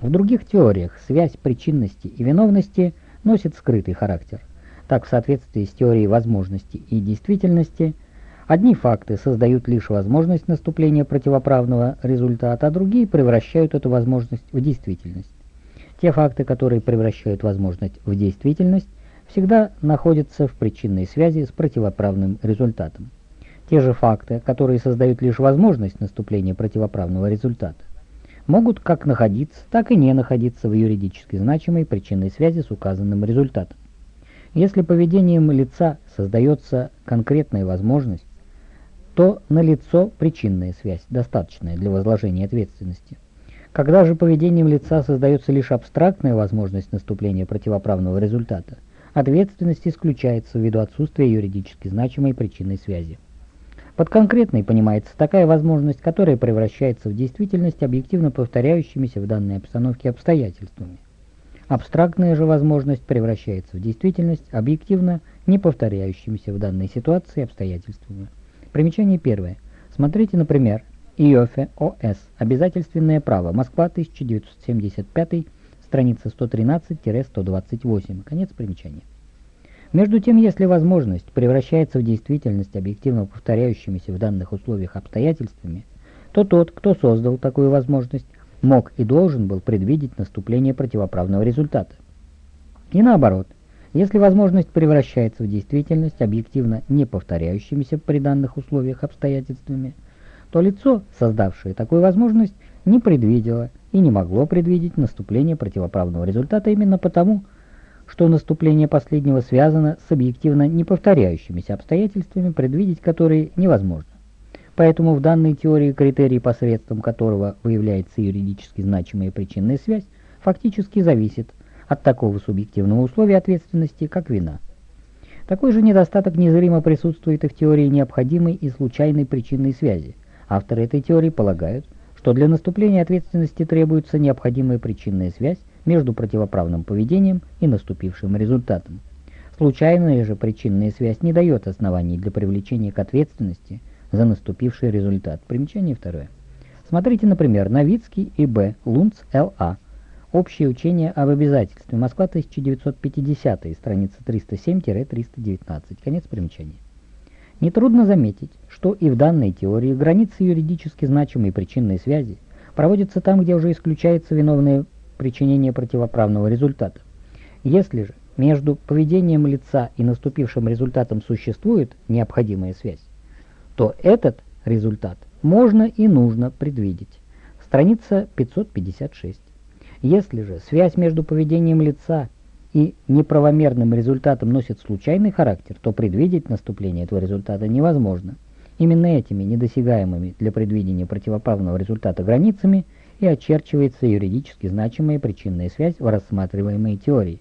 В других теориях связь причинности и виновности носит скрытый характер. Так, в соответствии с теорией возможности и действительности, одни факты создают лишь возможность наступления противоправного результата, а другие превращают эту возможность в действительность. Те факты, которые превращают возможность в действительность, всегда находятся в причинной связи с противоправным результатом. Те же факты, которые создают лишь возможность наступления противоправного результата, могут как находиться, так и не находиться в юридически значимой причинной связи с указанным результатом. Если поведением лица создается конкретная возможность, то налицо причинная связь, достаточная для возложения ответственности. Когда же поведением лица создается лишь абстрактная возможность наступления противоправного результата, ответственность исключается ввиду отсутствия юридически значимой причинной связи. Под конкретной понимается такая возможность, которая превращается в действительность объективно повторяющимися в данной обстановке обстоятельствами. Абстрактная же возможность превращается в действительность объективно не повторяющимися в данной ситуации обстоятельствами. Примечание первое. Смотрите, например, Иофе О.С. Обязательственное право. Москва, 1975, страница 113-128. Конец примечания. Между тем, если возможность превращается в действительность объективно повторяющимися в данных условиях обстоятельствами, то тот, кто создал такую возможность, мог и должен был предвидеть наступление противоправного результата. И наоборот, если возможность превращается в действительность объективно не повторяющимися при данных условиях обстоятельствами, то лицо, создавшее такую возможность, не предвидело и не могло предвидеть наступление противоправного результата именно потому, что наступление последнего связано с объективно неповторяющимися обстоятельствами, предвидеть которые невозможно. Поэтому в данной теории критерий, посредством которого выявляется юридически значимая причинная связь, фактически зависит от такого субъективного условия ответственности, как вина. Такой же недостаток незримо присутствует и в теории необходимой и случайной причинной связи. Авторы этой теории полагают, что для наступления ответственности требуется необходимая причинная связь между противоправным поведением и наступившим результатом. Случайная же причинная связь не дает оснований для привлечения к ответственности за наступивший результат. Примечание второе. Смотрите, например, Новицкий и Б. Лунц Л.А. Общее учение об обязательстве. Москва, 1950, страница 307-319. Конец примечания. Нетрудно заметить, что и в данной теории границы юридически значимой причинной связи проводятся там, где уже исключается виновное причинения противоправного результата. Если же между поведением лица и наступившим результатом существует необходимая связь, то этот результат можно и нужно предвидеть. Страница 556. Если же связь между поведением лица и неправомерным результатом носит случайный характер, то предвидеть наступление этого результата невозможно. Именно этими недосягаемыми для предвидения противоправного результата границами – и очерчивается юридически значимая причинная связь в рассматриваемой теории.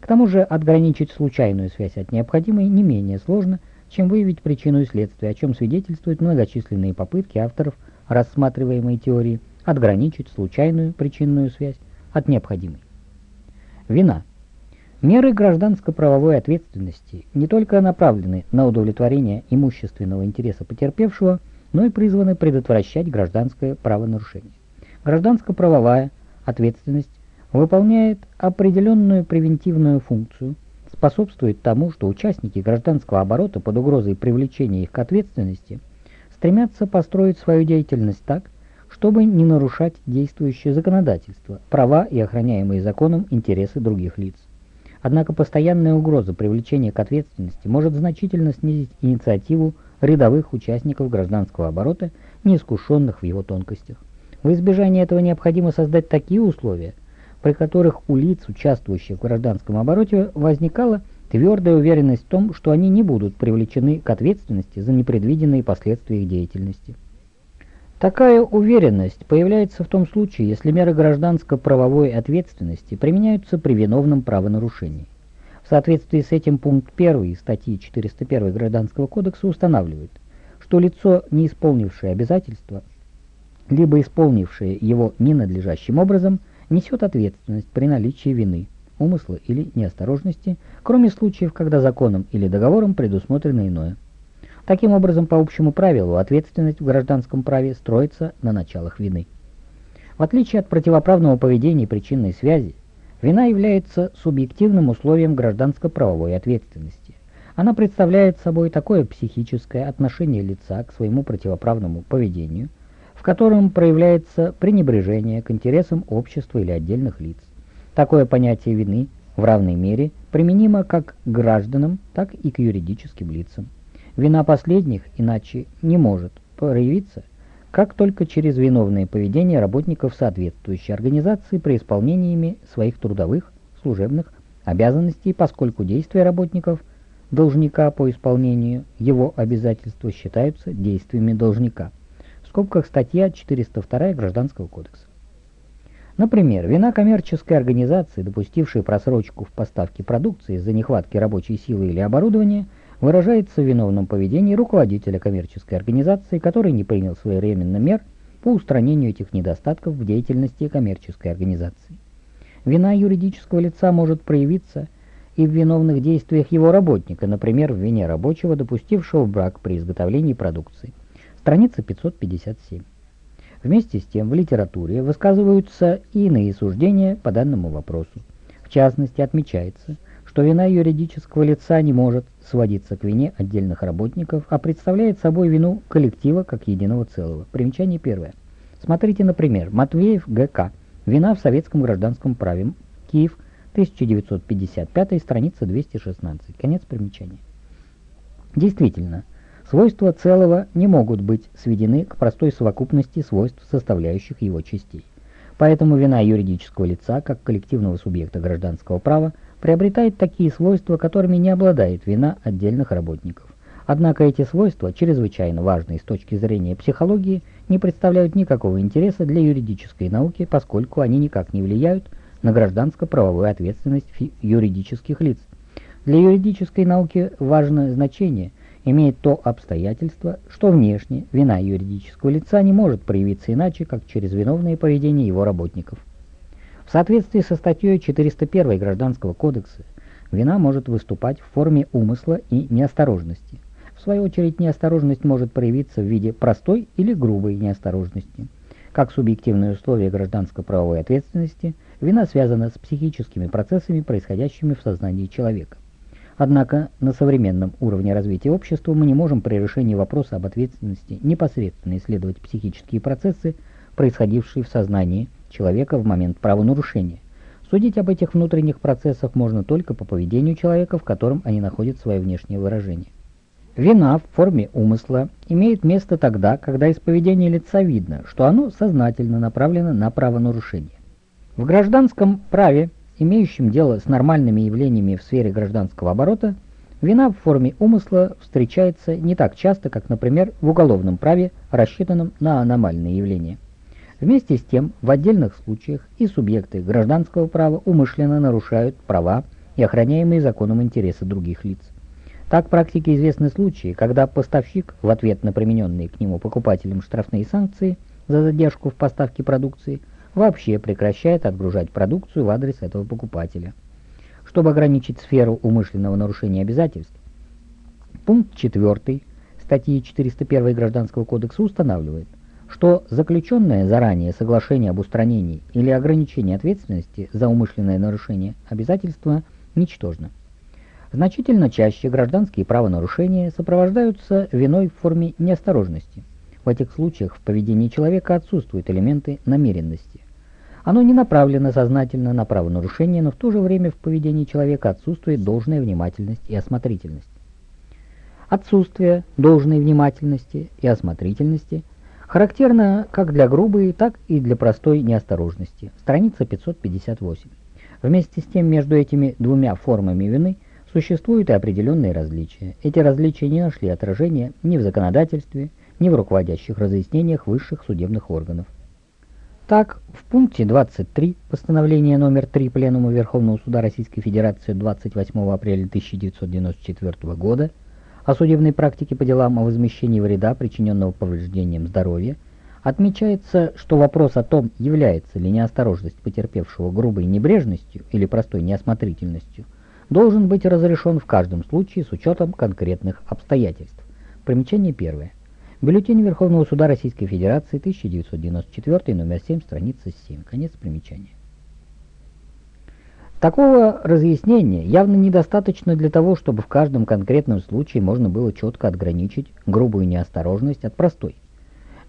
К тому же отграничить случайную связь от необходимой не менее сложно, чем выявить причину и следствие, о чем свидетельствуют многочисленные попытки авторов рассматриваемой теории отграничить случайную причинную связь от необходимой. Вина. Меры гражданско-правовой ответственности не только направлены на удовлетворение имущественного интереса потерпевшего, но и призваны предотвращать гражданское правонарушение. Гражданско-правовая ответственность выполняет определенную превентивную функцию, способствует тому, что участники гражданского оборота под угрозой привлечения их к ответственности стремятся построить свою деятельность так, чтобы не нарушать действующее законодательство, права и охраняемые законом интересы других лиц. Однако постоянная угроза привлечения к ответственности может значительно снизить инициативу рядовых участников гражданского оборота, неискушенных в его тонкостях. В избежание этого необходимо создать такие условия, при которых у лиц, участвующих в гражданском обороте, возникала твердая уверенность в том, что они не будут привлечены к ответственности за непредвиденные последствия их деятельности. Такая уверенность появляется в том случае, если меры гражданско-правовой ответственности применяются при виновном правонарушении. В соответствии с этим пункт 1 статьи 401 Гражданского кодекса устанавливает, что лицо, не исполнившее обязательства, либо исполнившее его ненадлежащим образом, несет ответственность при наличии вины, умысла или неосторожности, кроме случаев, когда законом или договором предусмотрено иное. Таким образом, по общему правилу, ответственность в гражданском праве строится на началах вины. В отличие от противоправного поведения и причинной связи, вина является субъективным условием гражданско-правовой ответственности. Она представляет собой такое психическое отношение лица к своему противоправному поведению, в котором проявляется пренебрежение к интересам общества или отдельных лиц. Такое понятие вины в равной мере применимо как к гражданам, так и к юридическим лицам. Вина последних иначе не может проявиться, как только через виновное поведение работников соответствующей организации при исполнении своих трудовых, служебных обязанностей, поскольку действия работников должника по исполнению его обязательства считаются действиями должника. Скобках статья 402 Гражданского кодекса. Например, вина коммерческой организации, допустившей просрочку в поставке продукции из-за нехватки рабочей силы или оборудования – выражается в виновном поведении руководителя коммерческой организации, который не принял своевременно мер по устранению этих недостатков в деятельности коммерческой организации. Вина юридического лица может проявиться и в виновных действиях его работника, например, в вине рабочего, допустившего брак при изготовлении продукции. Страница 557. Вместе с тем в литературе высказываются и иные суждения по данному вопросу. В частности, отмечается, что вина юридического лица не может сводиться к вине отдельных работников, а представляет собой вину коллектива как единого целого. Примечание первое. Смотрите, например, Матвеев ГК. Вина в советском гражданском праве. Киев, 1955, страница 216. Конец примечания. Действительно, свойства целого не могут быть сведены к простой совокупности свойств, составляющих его частей. Поэтому вина юридического лица, как коллективного субъекта гражданского права, приобретает такие свойства, которыми не обладает вина отдельных работников. Однако эти свойства, чрезвычайно важные с точки зрения психологии, не представляют никакого интереса для юридической науки, поскольку они никак не влияют на гражданско-правовую ответственность юридических лиц. Для юридической науки важное значение имеет то обстоятельство, что внешне вина юридического лица не может проявиться иначе, как через виновное поведение его работников. В соответствии со статьей 401 Гражданского кодекса, вина может выступать в форме умысла и неосторожности. В свою очередь, неосторожность может проявиться в виде простой или грубой неосторожности. Как субъективное условие гражданско-правовой ответственности, вина связана с психическими процессами, происходящими в сознании человека. Однако на современном уровне развития общества мы не можем при решении вопроса об ответственности непосредственно исследовать психические процессы, происходившие в сознании человека в момент правонарушения. Судить об этих внутренних процессах можно только по поведению человека, в котором они находят свое внешнее выражение. Вина в форме умысла имеет место тогда, когда из поведения лица видно, что оно сознательно направлено на правонарушение. В гражданском праве, имеющем дело с нормальными явлениями в сфере гражданского оборота, вина в форме умысла встречается не так часто, как, например, в уголовном праве, рассчитанном на аномальные явления. Вместе с тем, в отдельных случаях и субъекты гражданского права умышленно нарушают права и охраняемые законом интересы других лиц. Так в практике известны случаи, когда поставщик в ответ на примененные к нему покупателям штрафные санкции за задержку в поставке продукции вообще прекращает отгружать продукцию в адрес этого покупателя. чтобы ограничить сферу умышленного нарушения обязательств, пункт 4 статьи 401 Гражданского кодекса устанавливает, что заключенное заранее соглашение об устранении или ограничении ответственности за умышленное нарушение обязательства ничтожно. Значительно чаще гражданские правонарушения сопровождаются виной в форме неосторожности. В этих случаях в поведении человека отсутствуют элементы намеренности. Оно не направлено сознательно на правонарушение, но в то же время в поведении человека отсутствует должная внимательность и осмотрительность. Отсутствие должной внимательности и осмотрительности характерно как для грубой, так и для простой неосторожности. Страница 558. Вместе с тем между этими двумя формами вины существуют и определенные различия. Эти различия не нашли отражения ни в законодательстве, ни в руководящих разъяснениях высших судебных органов. Так, в пункте 23 постановления номер 3 Пленума Верховного Суда Российской Федерации 28 апреля 1994 года о судебной практике по делам о возмещении вреда, причиненного повреждением здоровья, отмечается, что вопрос о том, является ли неосторожность потерпевшего грубой небрежностью или простой неосмотрительностью, должен быть разрешен в каждом случае с учетом конкретных обстоятельств. Примечание первое. Бюллетень Верховного Суда Российской Федерации, 1994, номер 7, страница 7. Конец примечания. Такого разъяснения явно недостаточно для того, чтобы в каждом конкретном случае можно было четко отграничить грубую неосторожность от простой.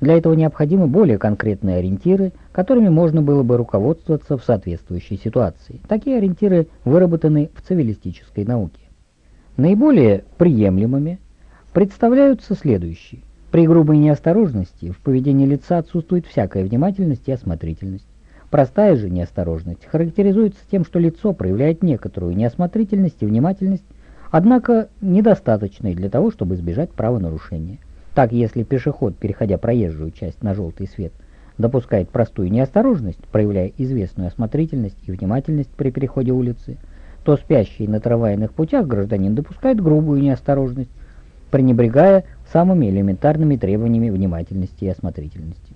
Для этого необходимы более конкретные ориентиры, которыми можно было бы руководствоваться в соответствующей ситуации. Такие ориентиры выработаны в цивилистической науке. Наиболее приемлемыми представляются следующие. При грубой неосторожности в поведении лица отсутствует всякая внимательность и осмотрительность. Простая же неосторожность характеризуется тем, что лицо проявляет некоторую неосмотрительность и внимательность, однако недостаточной для того, чтобы избежать правонарушения. Так, если пешеход, переходя проезжую часть на желтый свет, допускает простую неосторожность, проявляя известную осмотрительность и внимательность при переходе улицы, то спящий на трамвайных путях гражданин допускает грубую неосторожность, пренебрегая самыми элементарными требованиями внимательности и осмотрительности.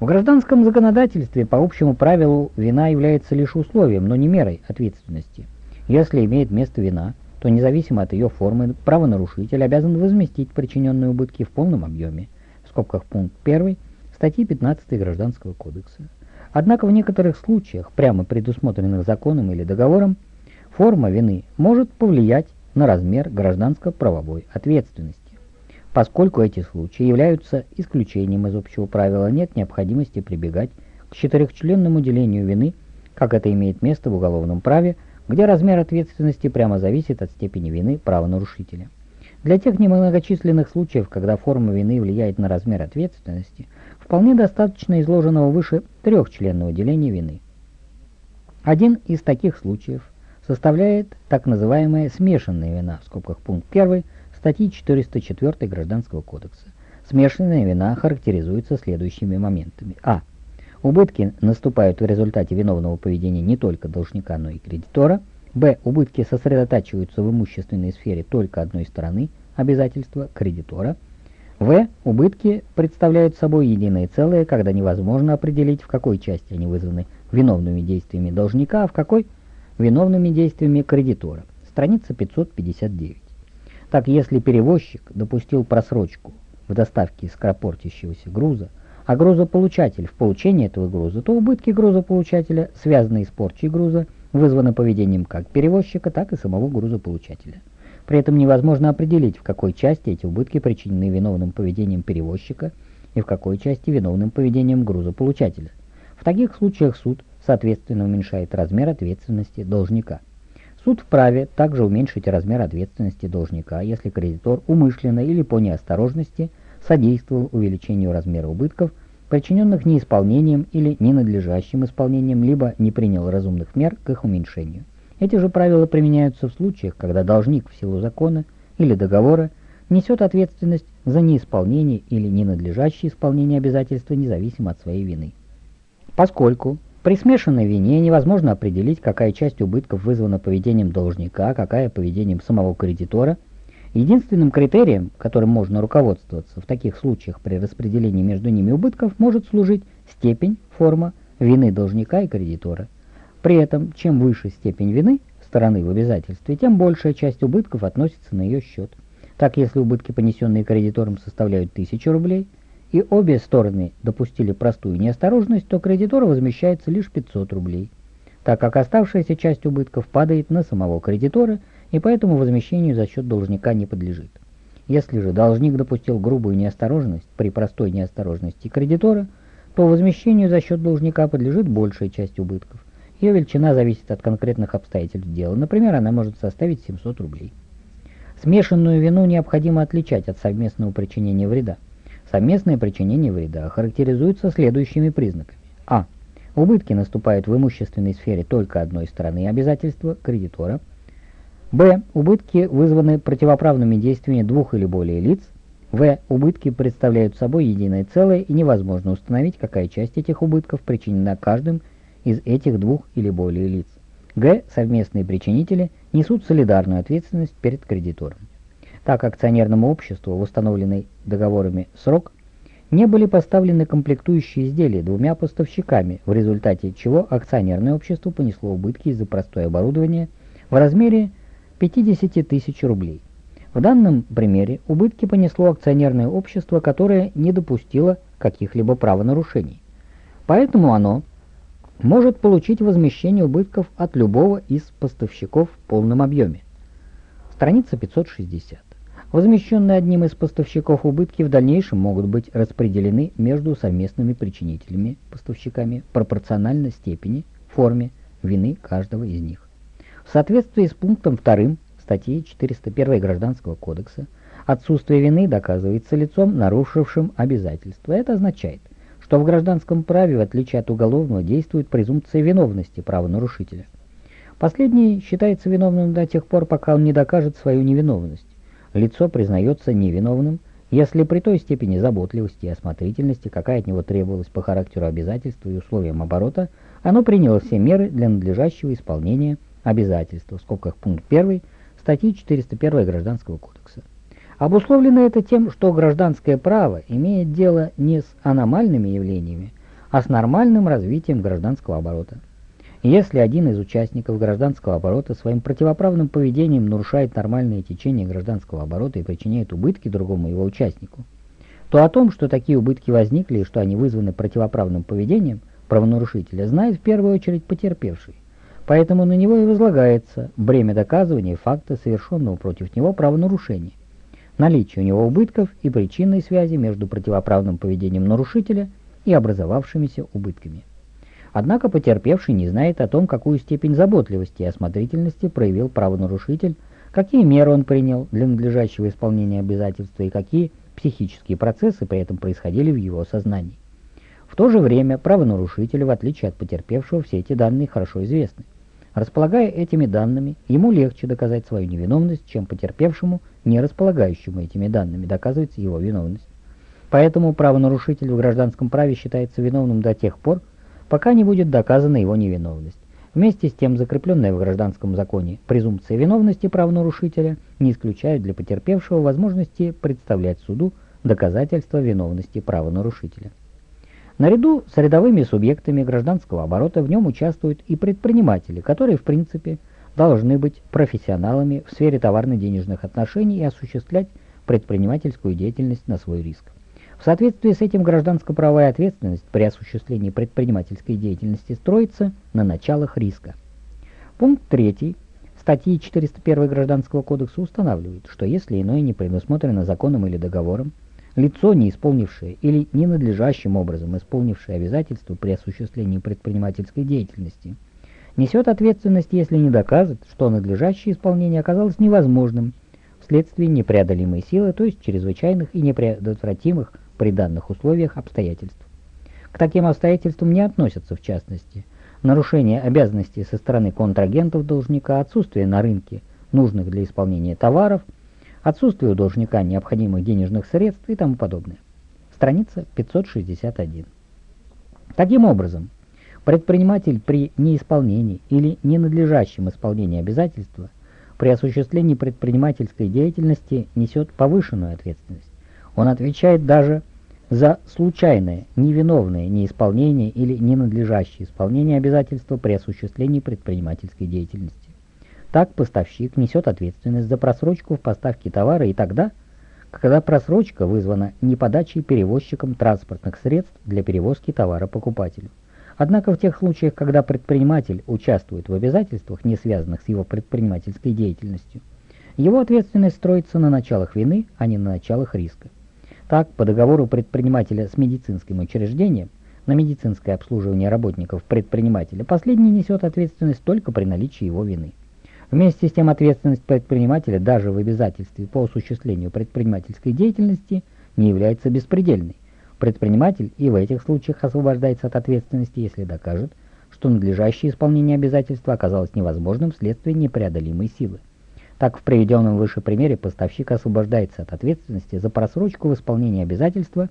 В гражданском законодательстве по общему правилу вина является лишь условием, но не мерой ответственности. Если имеет место вина, то независимо от ее формы правонарушитель обязан возместить причиненные убытки в полном объеме. В скобках пункт 1 статьи 15 Гражданского кодекса. Однако в некоторых случаях, прямо предусмотренных законом или договором, форма вины может повлиять на размер гражданско-правовой ответственности. Поскольку эти случаи являются исключением из общего правила, нет необходимости прибегать к четырехчленному делению вины, как это имеет место в уголовном праве, где размер ответственности прямо зависит от степени вины правонарушителя. Для тех немногочисленных случаев, когда форма вины влияет на размер ответственности, вполне достаточно изложенного выше трехчленного деления вины. Один из таких случаев составляет так называемая смешанная вина, в скобках пункт 1, статьи 404 Гражданского кодекса. Смешанная вина характеризуется следующими моментами. А. Убытки наступают в результате виновного поведения не только должника, но и кредитора. Б. Убытки сосредотачиваются в имущественной сфере только одной стороны обязательства кредитора. В. Убытки представляют собой единое целое, когда невозможно определить, в какой части они вызваны виновными действиями должника, а в какой – виновными действиями кредитора. Страница 559. Так, если перевозчик допустил просрочку в доставке скоропортящегося груза, а грузополучатель в получении этого груза, то убытки грузополучателя, связанные с порчей груза, вызваны поведением как перевозчика, так и самого грузополучателя. При этом невозможно определить, в какой части эти убытки причинены виновным поведением перевозчика и в какой части виновным поведением грузополучателя. В таких случаях суд, соответственно, уменьшает размер ответственности должника. Суд вправе также уменьшить размер ответственности должника, если кредитор умышленно или по неосторожности содействовал увеличению размера убытков, причиненных неисполнением или ненадлежащим исполнением, либо не принял разумных мер к их уменьшению. Эти же правила применяются в случаях, когда должник в силу закона или договора несет ответственность за неисполнение или ненадлежащее исполнение обязательства независимо от своей вины. Поскольку при смешанной вине невозможно определить, какая часть убытков вызвана поведением должника, а какая поведением самого кредитора. Единственным критерием, которым можно руководствоваться в таких случаях при распределении между ними убытков, может служить степень, форма вины должника и кредитора. При этом, чем выше степень вины, стороны в обязательстве, тем большая часть убытков относится на ее счет. Так, если убытки, понесенные кредитором, составляют 1000 рублей, и обе стороны допустили простую неосторожность, то кредитору возмещается лишь 500 рублей, так как оставшаяся часть убытков падает на самого кредитора и поэтому возмещению за счет должника не подлежит. Если же должник допустил грубую неосторожность при простой неосторожности кредитора, то возмещению за счет должника подлежит большая часть убытков. Ее величина зависит от конкретных обстоятельств дела. Например, она может составить 700 рублей. Смешанную вину необходимо отличать от совместного причинения вреда. Совместное причинение вреда характеризуется следующими признаками. А. Убытки наступают в имущественной сфере только одной стороны обязательства кредитора. Б. Убытки вызваны противоправными действиями двух или более лиц. В. Убытки представляют собой единое целое и невозможно установить, какая часть этих убытков причинена каждым из этих двух или более лиц. Г. Совместные причинители несут солидарную ответственность перед кредитором. Так акционерному обществу в установленный договорами срок не были поставлены комплектующие изделия двумя поставщиками, в результате чего акционерное общество понесло убытки из-за простое оборудование в размере 50 тысяч рублей. В данном примере убытки понесло акционерное общество, которое не допустило каких-либо правонарушений. Поэтому оно может получить возмещение убытков от любого из поставщиков в полном объеме. Страница 560. Возмещенные одним из поставщиков убытки в дальнейшем могут быть распределены между совместными причинителями, поставщиками, пропорционально степени, форме вины каждого из них. В соответствии с пунктом 2 статьи 401 Гражданского кодекса, отсутствие вины доказывается лицом, нарушившим обязательства. Это означает, что в гражданском праве, в отличие от уголовного, действует презумпция виновности правонарушителя. Последний считается виновным до тех пор, пока он не докажет свою невиновность. Лицо признается невиновным, если при той степени заботливости и осмотрительности, какая от него требовалась по характеру обязательства и условиям оборота, оно приняло все меры для надлежащего исполнения обязательства, в скобках пункт 1 статьи 401 Гражданского кодекса. Обусловлено это тем, что гражданское право имеет дело не с аномальными явлениями, а с нормальным развитием гражданского оборота. Если один из участников гражданского оборота своим противоправным поведением нарушает нормальное течение гражданского оборота и причиняет убытки другому его участнику, то о том, что такие убытки возникли и что они вызваны противоправным поведением правонарушителя, знает в первую очередь потерпевший. Поэтому на него и возлагается бремя доказывания факта совершенного против него правонарушения наличие у него убытков и причинной связи между противоправным поведением нарушителя и образовавшимися убытками. Однако потерпевший не знает о том, какую степень заботливости и осмотрительности проявил правонарушитель, какие меры он принял для надлежащего исполнения обязательства и какие психические процессы при этом происходили в его сознании. В то же время правонарушителю, в отличие от потерпевшего, все эти данные хорошо известны. Располагая этими данными, ему легче доказать свою невиновность, чем потерпевшему, не располагающему этими данными, доказывается его виновность. Поэтому правонарушитель в гражданском праве считается виновным до тех пор, пока не будет доказана его невиновность. Вместе с тем, закрепленная в гражданском законе презумпция виновности правонарушителя не исключает для потерпевшего возможности представлять суду доказательства виновности правонарушителя. Наряду с рядовыми субъектами гражданского оборота в нем участвуют и предприниматели, которые, в принципе, должны быть профессионалами в сфере товарно-денежных отношений и осуществлять предпринимательскую деятельность на свой риск. В соответствии с этим гражданско-правовая ответственность при осуществлении предпринимательской деятельности строится на началах риска. Пункт 3 статьи 401 Гражданского кодекса устанавливает, что если иное не предусмотрено законом или договором, Лицо, не исполнившее или ненадлежащим образом исполнившее обязательства при осуществлении предпринимательской деятельности, несет ответственность, если не докажет, что надлежащее исполнение оказалось невозможным вследствие непреодолимой силы, то есть чрезвычайных и непредотвратимых при данных условиях обстоятельств. К таким обстоятельствам не относятся, в частности, нарушение обязанностей со стороны контрагентов должника, отсутствие на рынке нужных для исполнения товаров – отсутствие у должника необходимых денежных средств и тому подобное. Страница 561. Таким образом, предприниматель при неисполнении или ненадлежащем исполнении обязательства при осуществлении предпринимательской деятельности несет повышенную ответственность. Он отвечает даже за случайное, невиновное неисполнение или ненадлежащее исполнение обязательства при осуществлении предпринимательской деятельности. Так поставщик несет ответственность за просрочку в поставке товара и тогда, когда просрочка вызвана не подачей перевозчиком транспортных средств для перевозки товара покупателю. Однако в тех случаях, когда предприниматель участвует в обязательствах, не связанных с его предпринимательской деятельностью, его ответственность строится на началах вины, а не на началах риска. Так, по договору предпринимателя с медицинским учреждением на медицинское обслуживание работников предпринимателя последний несет ответственность только при наличии его вины. Вместе с тем ответственность предпринимателя даже в обязательстве по осуществлению предпринимательской деятельности не является беспредельной. Предприниматель и в этих случаях освобождается от ответственности, если докажет, что надлежащее исполнение обязательства оказалось невозможным вследствие непреодолимой силы. Так, в приведенном выше примере поставщик освобождается от ответственности за просрочку в исполнении обязательства,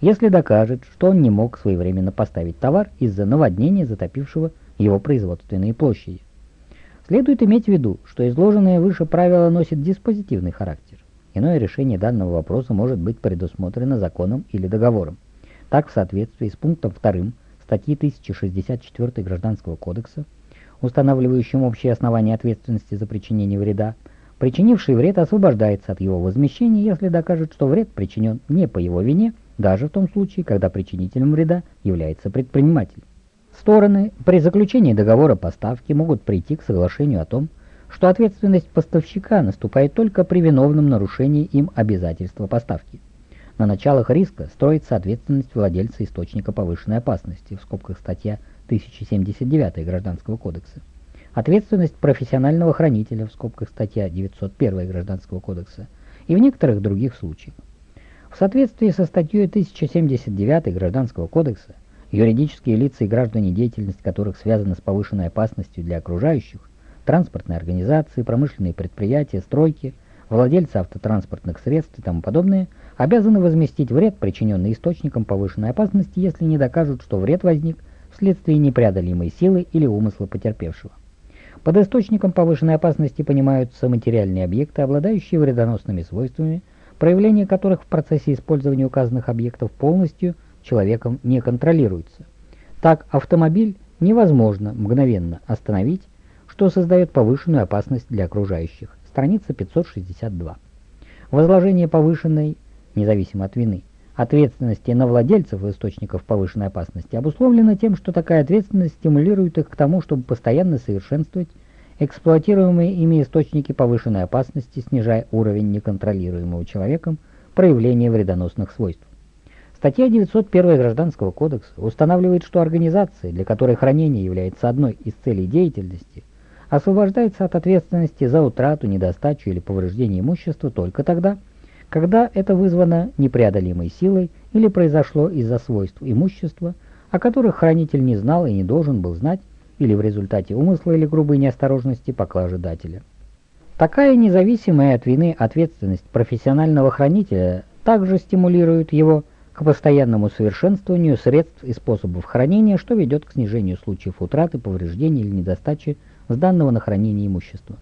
если докажет, что он не мог своевременно поставить товар из-за наводнения, затопившего его производственные площади. Следует иметь в виду, что изложенное выше правило носит диспозитивный характер. Иное решение данного вопроса может быть предусмотрено законом или договором. Так, в соответствии с пунктом 2 статьи 1064 Гражданского кодекса, устанавливающим общие основания ответственности за причинение вреда, причинивший вред освобождается от его возмещения, если докажет, что вред причинен не по его вине, даже в том случае, когда причинителем вреда является предприниматель. Стороны при заключении договора поставки могут прийти к соглашению о том, что ответственность поставщика наступает только при виновном нарушении им обязательства поставки. На началах риска строится ответственность владельца источника повышенной опасности, в скобках статья 1079 Гражданского кодекса. Ответственность профессионального хранителя, в скобках статья 901 Гражданского кодекса, и в некоторых других случаях. В соответствии со статьей 1079 Гражданского кодекса, Юридические лица и граждане, деятельность которых связана с повышенной опасностью для окружающих, транспортные организации, промышленные предприятия, стройки, владельцы автотранспортных средств и тому подобное, обязаны возместить вред, причиненный источником повышенной опасности, если не докажут, что вред возник вследствие непреодолимой силы или умысла потерпевшего. Под источником повышенной опасности понимаются материальные объекты, обладающие вредоносными свойствами, проявление которых в процессе использования указанных объектов полностью – человеком не контролируется. Так автомобиль невозможно мгновенно остановить, что создает повышенную опасность для окружающих. Страница 562. Возложение повышенной, независимо от вины, ответственности на владельцев источников повышенной опасности обусловлено тем, что такая ответственность стимулирует их к тому, чтобы постоянно совершенствовать эксплуатируемые ими источники повышенной опасности, снижая уровень неконтролируемого человеком проявления вредоносных свойств. Статья 901 Гражданского кодекса устанавливает, что организация, для которой хранение является одной из целей деятельности, освобождается от ответственности за утрату, недостачу или повреждение имущества только тогда, когда это вызвано непреодолимой силой или произошло из-за свойств имущества, о которых хранитель не знал и не должен был знать, или в результате умысла или грубой неосторожности поклажедателя. Такая независимая от вины ответственность профессионального хранителя также стимулирует его к постоянному совершенствованию средств и способов хранения, что ведет к снижению случаев утраты, повреждений или недостачи сданного на хранение имущества.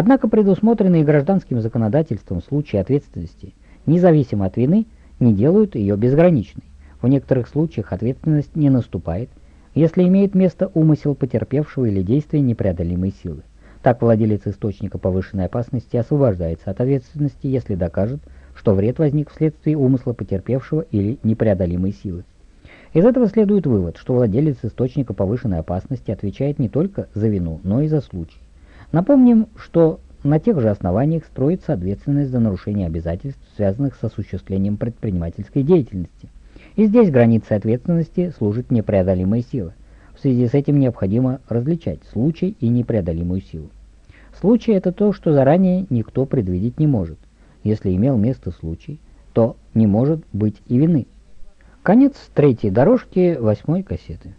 Однако предусмотренные гражданским законодательством случаи ответственности, независимо от вины, не делают ее безграничной. В некоторых случаях ответственность не наступает, если имеет место умысел потерпевшего или действие непреодолимой силы. Так владелец источника повышенной опасности освобождается от ответственности, если докажет, что вред возник вследствие умысла потерпевшего или непреодолимой силы. Из этого следует вывод, что владелец источника повышенной опасности отвечает не только за вину, но и за случай. Напомним, что на тех же основаниях строится ответственность за нарушение обязательств, связанных с осуществлением предпринимательской деятельности. И здесь границей ответственности служит непреодолимая сила. В связи с этим необходимо различать случай и непреодолимую силу. Случай – это то, что заранее никто предвидеть не может. Если имел место случай, то не может быть и вины. Конец третьей дорожки восьмой кассеты.